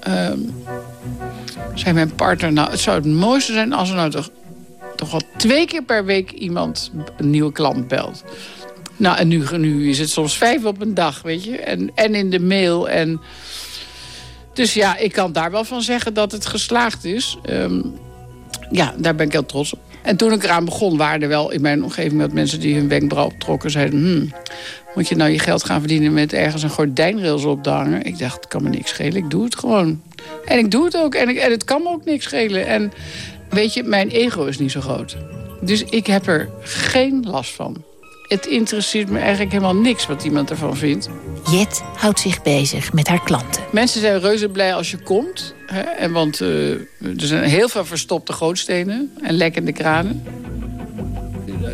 uh, zei mijn partner, nou, het zou het mooiste zijn als er nou toch, toch al twee keer per week iemand een nieuwe klant belt. Nou, en nu, nu is het soms vijf op een dag, weet je. En, en in de mail en... Dus ja, ik kan daar wel van zeggen dat het geslaagd is. Um, ja, daar ben ik heel trots op. En toen ik eraan begon, waren er wel in mijn omgeving... wat mensen die hun wenkbrauw optrokken zeiden... Hmm, moet je nou je geld gaan verdienen met ergens een gordijnrails op te hangen? Ik dacht, het kan me niks schelen, ik doe het gewoon. En ik doe het ook en, ik, en het kan me ook niks schelen. En weet je, mijn ego is niet zo groot. Dus ik heb er geen last van het interesseert me eigenlijk helemaal niks wat iemand ervan vindt. Jet houdt zich bezig met haar klanten. Mensen zijn reuze blij als je komt. Hè? En want uh, er zijn heel veel verstopte gootstenen en lekkende kranen.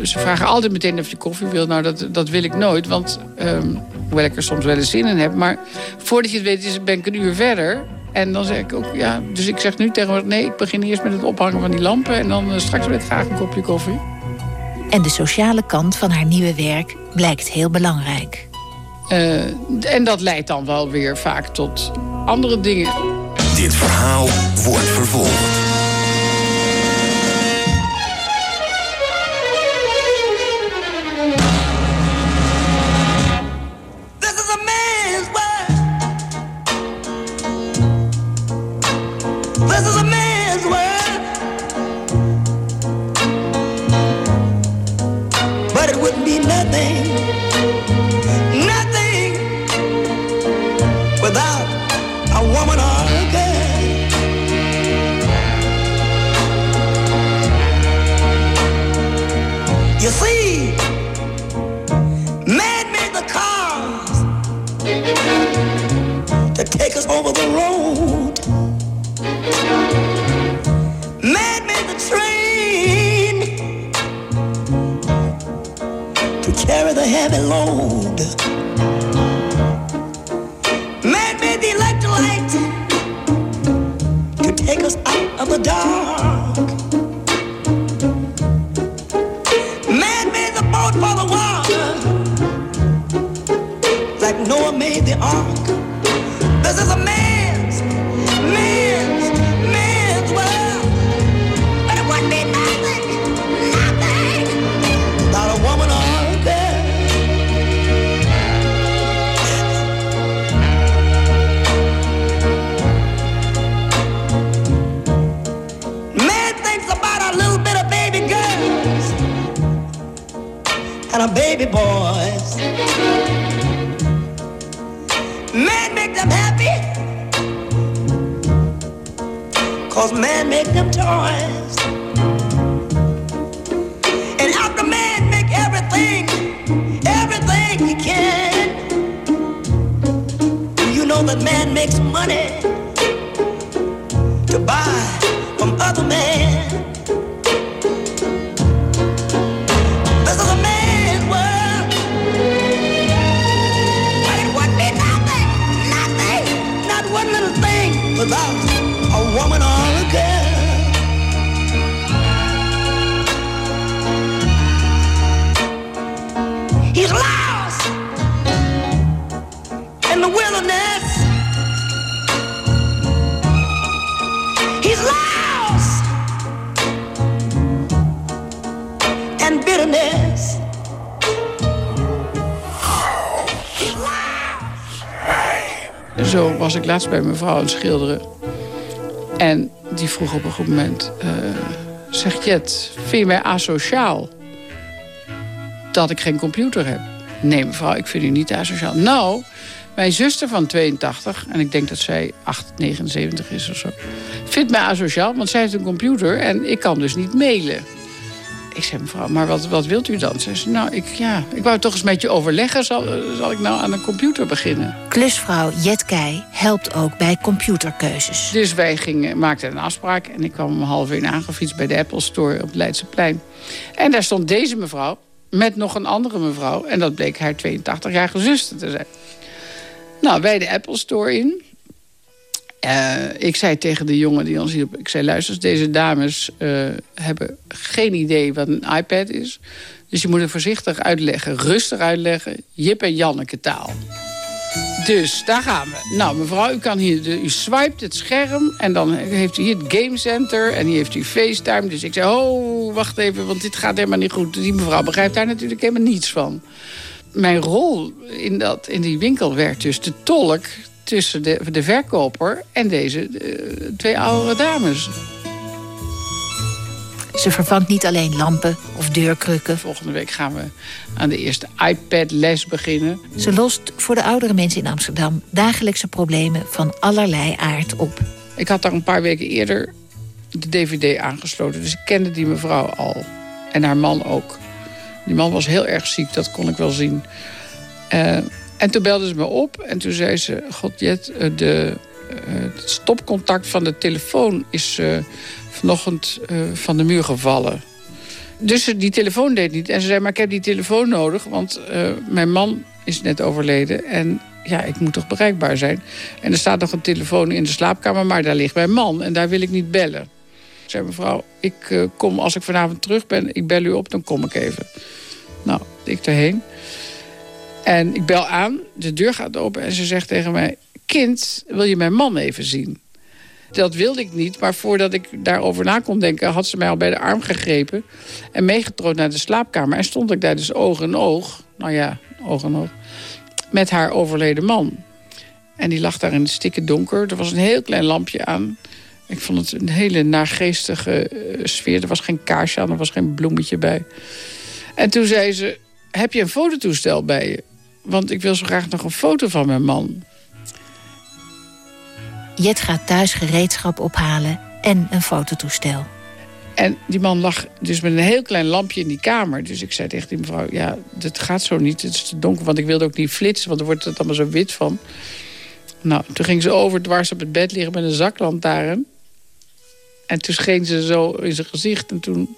Ze vragen altijd meteen of je koffie wil. Nou, dat, dat wil ik nooit, want um, hoewel ik er soms wel eens zin in heb. Maar voordat je het weet ben ik een uur verder. En dan zeg ik ook, ja, dus ik zeg nu tegen nee, ik begin eerst met het ophangen van die lampen... en dan uh, straks wil ik graag een kopje koffie. En de sociale kant van haar nieuwe werk blijkt heel belangrijk. Uh, en dat leidt dan wel weer vaak tot andere dingen. Dit verhaal wordt vervolgd. Heavy load. Man made the electric light to take us out of the dark. Man made the boat for the water, like Noah made the ark. Laatst bij mijn vrouw aan het schilderen. En die vroeg op een goed moment... Uh, zeg Jet, vind je mij asociaal? Dat ik geen computer heb. Nee mevrouw, ik vind u niet asociaal. Nou, mijn zuster van 82, en ik denk dat zij 8, 79 is of zo... vindt mij asociaal, want zij heeft een computer en ik kan dus niet mailen. Ik zei, mevrouw, maar wat, wat wilt u dan? Ze zei, nou, ik, ja, ik wou toch eens met je overleggen. Zal, zal ik nou aan een computer beginnen? Klusvrouw Jet Kei helpt ook bij computerkeuzes. Dus wij gingen, maakten een afspraak. En ik kwam om half uur aangefietst bij de Apple Store op het Leidseplein. En daar stond deze mevrouw met nog een andere mevrouw. En dat bleek haar 82-jarige zuster te zijn. Nou, wij de Apple Store in. Uh, ik zei tegen de jongen die ons hielp... ik zei, luister, deze dames uh, hebben geen idee wat een iPad is. Dus je moet het voorzichtig uitleggen, rustig uitleggen. Jip en Janneke taal. Dus, daar gaan we. Nou, mevrouw, u kan hier, u swipet het scherm... en dan heeft u hier het Game Center en hier heeft u FaceTime. Dus ik zei, oh, wacht even, want dit gaat helemaal niet goed. Die mevrouw begrijpt daar natuurlijk helemaal niets van. Mijn rol in, dat, in die winkel werd dus de tolk tussen de, de verkoper en deze de, twee oudere dames. Ze vervangt niet alleen lampen of deurkrukken. Volgende week gaan we aan de eerste iPad-les beginnen. Ze lost voor de oudere mensen in Amsterdam dagelijkse problemen van allerlei aard op. Ik had daar een paar weken eerder de DVD aangesloten. Dus ik kende die mevrouw al. En haar man ook. Die man was heel erg ziek, dat kon ik wel zien. Uh, en toen belde ze me op en toen zei ze... Godjet, de, het stopcontact van de telefoon is uh, vanochtend van de muur gevallen. Dus die telefoon deed niet. En ze zei, maar ik heb die telefoon nodig, want mijn man is net overleden. En ja, ik moet toch bereikbaar zijn. En er staat nog een telefoon in de slaapkamer, maar daar ligt mijn man. En daar wil ik niet bellen. Ik zei, mevrouw, ik eh, kom als ik vanavond terug ben. Ik bel u op, dan kom ik even. Nou, ik erheen. En ik bel aan, de deur gaat open en ze zegt tegen mij... kind, wil je mijn man even zien? Dat wilde ik niet, maar voordat ik daarover na kon denken... had ze mij al bij de arm gegrepen en meegetroond naar de slaapkamer. En stond ik daar dus oog in oog, nou ja, oog in oog... met haar overleden man. En die lag daar in het stikke donker. Er was een heel klein lampje aan. Ik vond het een hele naargeestige uh, sfeer. Er was geen kaarsje aan, er was geen bloemetje bij. En toen zei ze, heb je een fototoestel bij je? Want ik wil zo graag nog een foto van mijn man. Jet gaat thuis gereedschap ophalen en een fototoestel. En die man lag dus met een heel klein lampje in die kamer. Dus ik zei tegen die mevrouw, ja, dat gaat zo niet. Het is te donker, want ik wilde ook niet flitsen... want dan wordt het allemaal zo wit van. Nou, toen ging ze over dwars op het bed liggen met een zaklantaarn. En toen scheen ze zo in zijn gezicht. En toen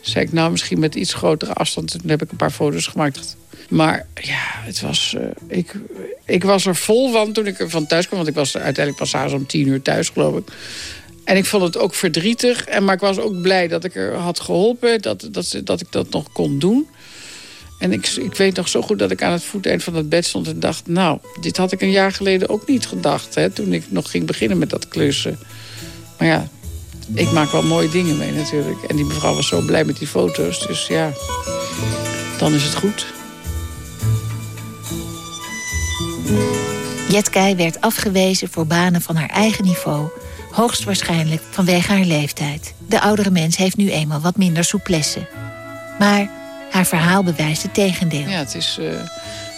zei ik, nou, misschien met iets grotere afstand. Toen heb ik een paar foto's gemaakt. Maar ja, het was, uh, ik, ik was er vol van toen ik er van thuis kwam. Want ik was uiteindelijk pas om tien uur thuis, geloof ik. En ik vond het ook verdrietig. En, maar ik was ook blij dat ik er had geholpen. Dat, dat, dat ik dat nog kon doen. En ik, ik weet nog zo goed dat ik aan het voeteind van het bed stond en dacht... nou, dit had ik een jaar geleden ook niet gedacht, hè, toen ik nog ging beginnen met dat klussen. Maar ja, ik maak wel mooie dingen mee natuurlijk. En die mevrouw was zo blij met die foto's, dus ja, dan is het goed. Jetkei werd afgewezen voor banen van haar eigen niveau. Hoogstwaarschijnlijk vanwege haar leeftijd. De oudere mens heeft nu eenmaal wat minder souplesse. Maar haar verhaal bewijst het tegendeel. Ja, het is, uh,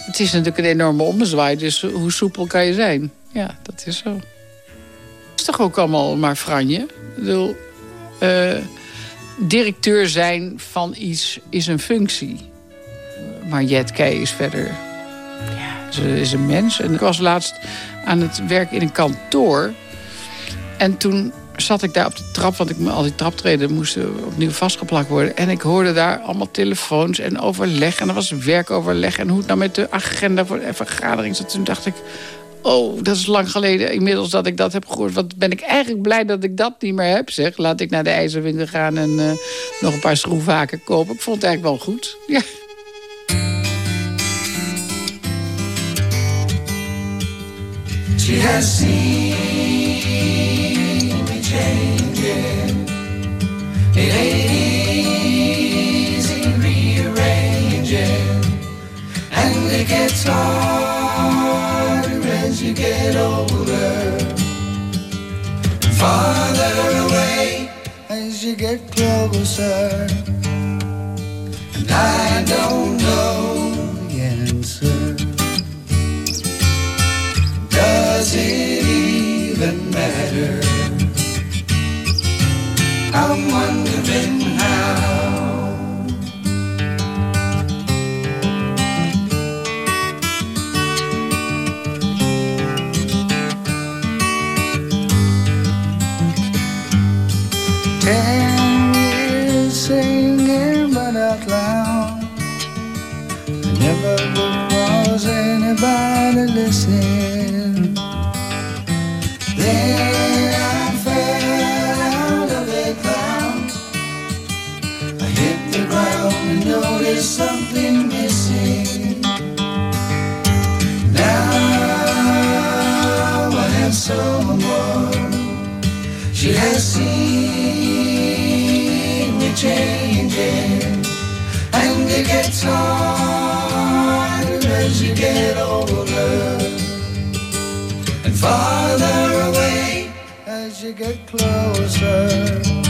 het is natuurlijk een enorme ommezwaai. Dus hoe soepel kan je zijn? Ja, dat is zo. Het is toch ook allemaal maar franje? Ik bedoel, uh, directeur zijn van iets is een functie. Maar Jet Kei is verder... Ja, is een mens. En ik was laatst aan het werk in een kantoor. En toen zat ik daar op de trap, want ik, al die traptreden moesten opnieuw vastgeplakt worden. En ik hoorde daar allemaal telefoons en overleg. En er was werkoverleg en hoe het nou met de agenda voor de vergadering zat. Toen dacht ik, oh, dat is lang geleden inmiddels dat ik dat heb gehoord. Wat ben ik eigenlijk blij dat ik dat niet meer heb, zeg. Laat ik naar de ijzerwinkel gaan en uh, nog een paar schroefhaken kopen. Ik vond het eigenlijk wel goed, ja. She has seen me changing. It ain't easy rearranging, and it gets harder as you get older, farther away as you get closer. And I don't know Does it even matter? I'm wondering how. Ten noticed something missing. Now I have someone. She has seen me changing, and it gets harder as you get older and farther away as you get closer.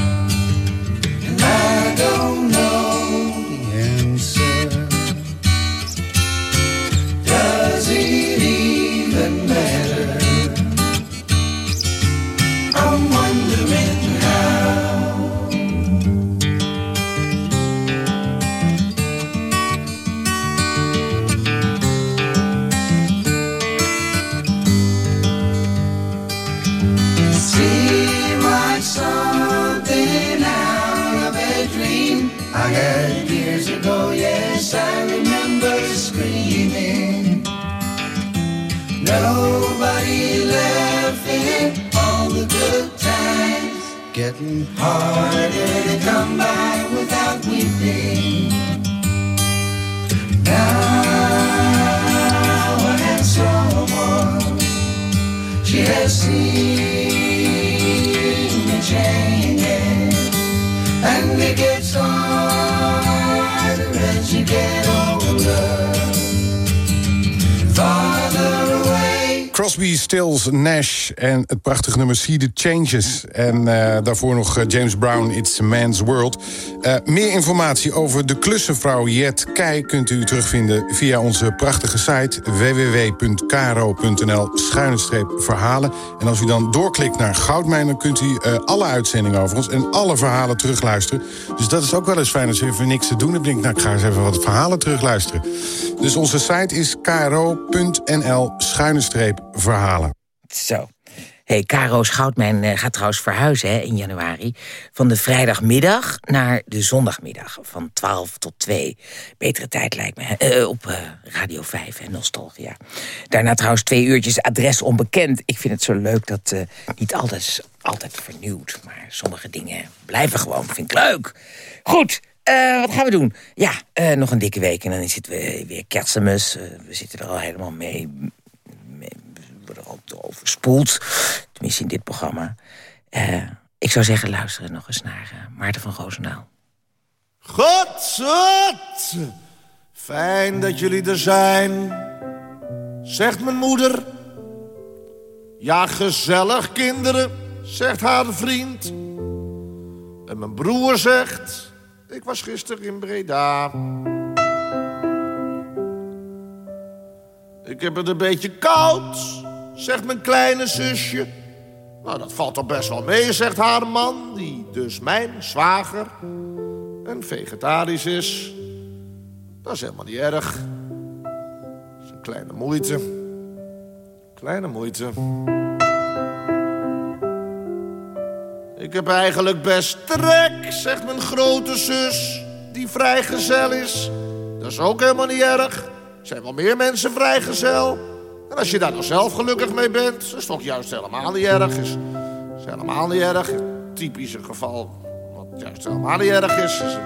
Getting harder to come by without weeping. Now I have someone, she has seen Crosby, Stills, Nash en het prachtige nummer See the Changes. En eh, daarvoor nog eh, James Brown, It's a Man's World. Eh, meer informatie over de klussenvrouw Jet Kei... kunt u terugvinden via onze prachtige site www.kro.nl verhalen. En als u dan doorklikt naar Goudmijn... kunt u alle uitzendingen over ons en alle verhalen terugluisteren. Dus dat is ook wel eens fijn als u even niks te doen hebt. Denk, nou, ik ga eens even wat verhalen terugluisteren. Dus onze site is kro.nl verhalen. Zo. hey, Caro Schoutmijn eh, gaat trouwens verhuizen hè, in januari. Van de vrijdagmiddag naar de zondagmiddag. Van 12 tot 2. Betere tijd lijkt me. hè. Eh, op eh, Radio 5 en Nostalgia. Daarna trouwens twee uurtjes adres onbekend. Ik vind het zo leuk dat niet alles altijd vernieuwd. Maar sommige dingen blijven gewoon. Vind ik leuk. Goed. wat gaan we doen? Ja, nog een dikke week en dan is het weer, kerstmis. We zitten er al helemaal mee worden er ook door overspoeld. Tenminste in dit programma. Eh, ik zou zeggen, luisteren nog eens naar eh, Maarten van Roosendaal. Godzot! Fijn dat jullie er zijn, zegt mijn moeder. Ja, gezellig, kinderen, zegt haar vriend. En mijn broer zegt, ik was gisteren in Breda. Ik heb het een beetje koud, zegt mijn kleine zusje. Nou, dat valt toch best wel mee, zegt haar man, die dus mijn zwager en vegetarisch is. Dat is helemaal niet erg. Dat is een kleine moeite. Kleine moeite. Ik heb eigenlijk best trek, zegt mijn grote zus, die vrijgezel is. Dat is ook helemaal niet erg. Er zijn wel meer mensen vrijgezel. En als je daar nou zelf gelukkig mee bent, is het toch juist helemaal niet erg. Is, is helemaal niet erg. Typisch een geval wat juist helemaal niet erg is. is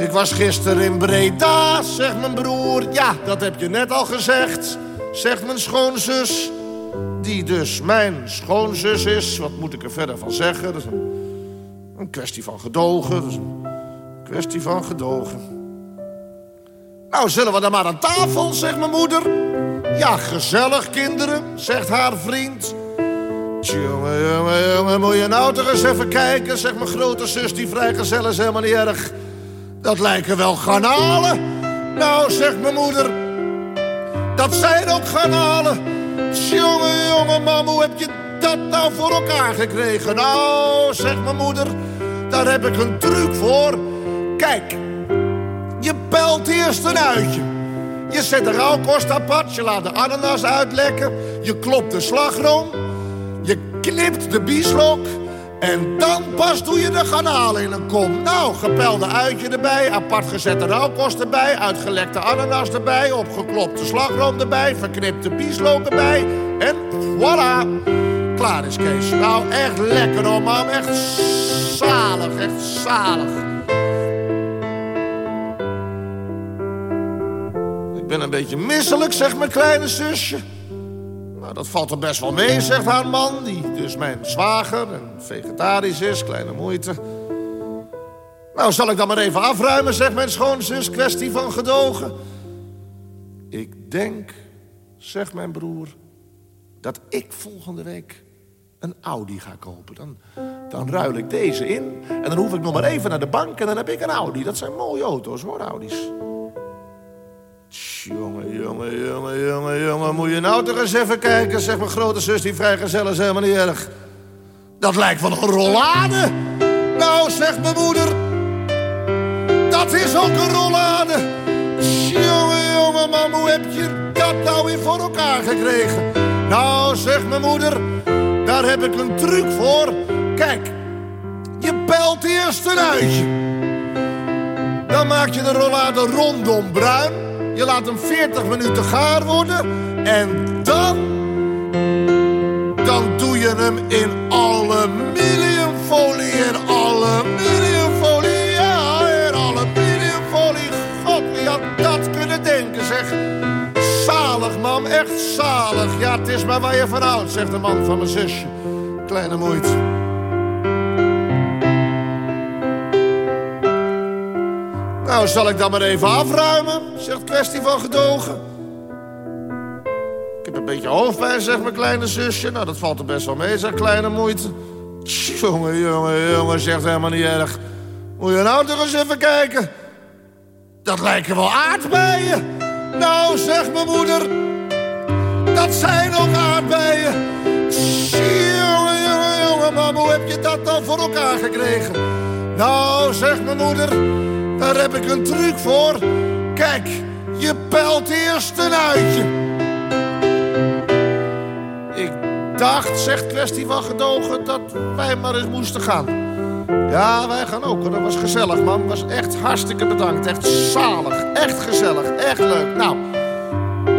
ik was gisteren in Breda, zegt mijn broer. Ja, dat heb je net al gezegd, zegt mijn schoonzus. Die dus mijn schoonzus is. Wat moet ik er verder van zeggen? Dat is een, een kwestie van gedogen. Dat is een kwestie van gedogen. Nou, zullen we dan maar aan tafel, zegt mijn moeder. Ja, gezellig, kinderen, zegt haar vriend. Jongen, jongen, jongen, moet je nou toch eens even kijken, zegt mijn grote zus, die vrijgezel is helemaal niet erg. Dat lijken wel garnalen. Nou, zegt mijn moeder, dat zijn ook garnalen. Jongen, jongen, mam, hoe heb je dat nou voor elkaar gekregen? Nou, zegt mijn moeder, daar heb ik een truc voor. Kijk, je pelt eerst een uitje. Je zet de rauwkost apart, je laat de ananas uitlekken. Je klopt de slagroom. Je knipt de bieslook. En dan pas doe je de garnalen in een kom. Nou, gepelde uitje erbij, apart gezette rauwkost erbij... uitgelekte ananas erbij, opgeklopte slagroom erbij... verknipte bieslook erbij en voilà! Klaar is Kees. Nou, echt lekker hoor, mam. Echt zalig, echt zalig. Ben een beetje misselijk, zegt mijn kleine zusje. Nou, dat valt er best wel mee, zegt haar man, die dus mijn zwager en vegetarisch is, kleine moeite. Nou, zal ik dan maar even afruimen, zegt mijn schoonzus, kwestie van gedogen. Ik denk, zegt mijn broer, dat ik volgende week een Audi ga kopen. Dan, dan ruil ik deze in en dan hoef ik nog maar even naar de bank en dan heb ik een Audi. Dat zijn mooie auto's, hoor, Audi's. Jongen, jongen, jongen, jongen, jongen. Moet je nou toch eens even kijken, zegt mijn grote zus, die vrijgezel is helemaal niet erg. Dat lijkt wel een rollade. Nou, zegt mijn moeder. Dat is ook een rollade. Jongen, jongen, man, hoe heb je dat nou weer voor elkaar gekregen? Nou, zegt mijn moeder, daar heb ik een truc voor. Kijk, je pelt eerst een uitje. Dan maak je de rollade rondom bruin. Je laat hem 40 minuten gaar worden. En dan... Dan doe je hem in aluminium aluminiumfolie en aluminiumfolie. Ja, en aluminiumfolie. God, wie had dat kunnen denken, zeg. Zalig, man, echt zalig. Ja, het is maar waar je van houdt, zegt de man van mijn zusje. Kleine moeite. Nou, zal ik dan maar even afruimen, zegt kwestie van gedogen. Ik heb een beetje hoofdpijn, zegt mijn kleine zusje. Nou, dat valt er best wel mee, zegt kleine moeite. Jongen, jongen, jongen, zegt helemaal niet erg. Moet je nou toch eens even kijken? Dat lijken wel aardbeien. Nou, zegt mijn moeder. Dat zijn ook aardbeien. Jongen, jongen, jongen, mam, hoe heb je dat dan voor elkaar gekregen? Nou, zegt mijn moeder, daar heb ik een truc voor. Kijk, je pelt eerst een uitje. Ik dacht, zegt kwestie van gedogen, dat wij maar eens moesten gaan. Ja, wij gaan ook. Dat was gezellig, man. Was echt hartstikke bedankt. Echt zalig. Echt gezellig. Echt leuk. Nou,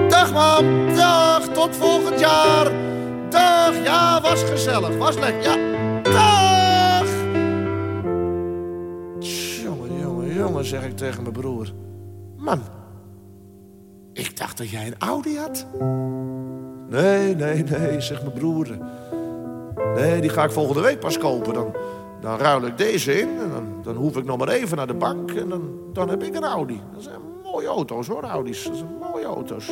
dag, mam. Dag. Tot volgend jaar. Dag. Ja, was gezellig. Was lekker. Ja. Zeg ik tegen mijn broer. Man, ik dacht dat jij een Audi had. Nee, nee, nee, zegt mijn broer. Nee, die ga ik volgende week pas kopen. Dan, dan ruil ik deze in en dan, dan hoef ik nog maar even naar de bank... en dan, dan heb ik een Audi. Dat zijn mooie auto's, hoor, Audi's. Dat zijn mooie auto's.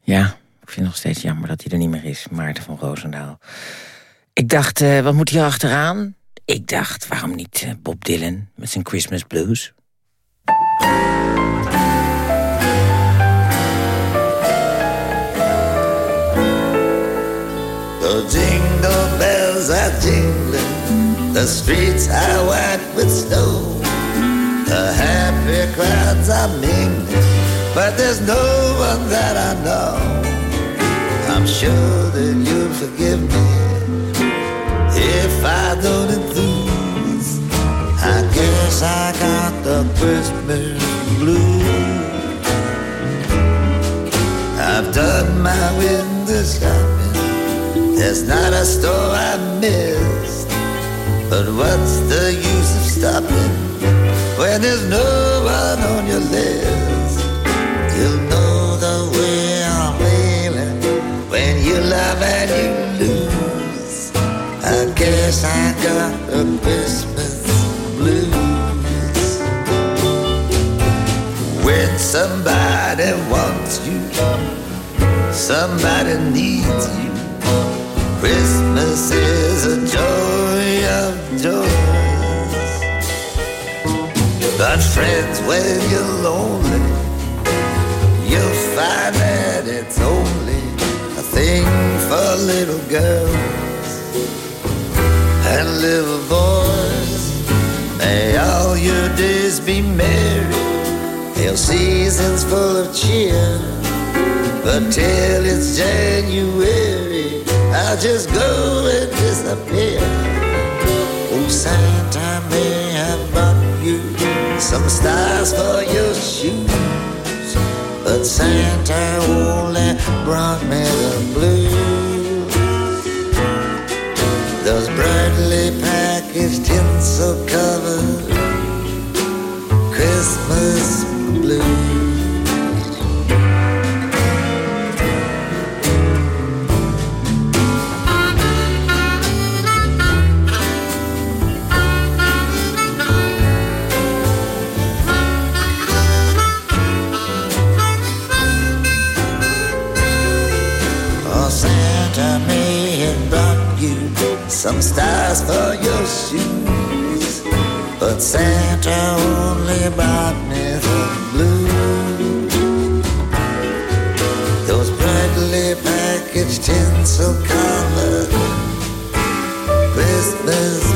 Ja, ik vind het nog steeds jammer dat hij er niet meer is. Maarten van Roosendaal. Ik dacht, eh, wat moet hier achteraan? Ik dacht, waarom niet eh, Bob Dylan met zijn Christmas Blues? The jingle bells are jingling, the streets are white with snow. The happy crowds are mingling, but there's no one that I know. I'm sure that you'll forgive me if I don't guess I got the Christmas blues. I've done my window shopping. There's not a store I missed. But what's the use of stopping when there's no one on your list? You'll know the way I'm feeling when you love and you lose. I guess I got the Christmas somebody wants you, somebody needs you. Christmas is a joy of joys. But friends, when you're lonely, you'll find that it's only a thing for little girls and little boys. May all your days be merry, hail seasons full of cheer. But till it's January, I'll just go and disappear. Oh, Santa may have bought you some stars for your shoes, but Santa only brought me the blues. Those brightly packaged tinsel covered Christmas some stars for your shoes, but Santa only brought me the blues. Those brightly packaged tinsel colored Christmas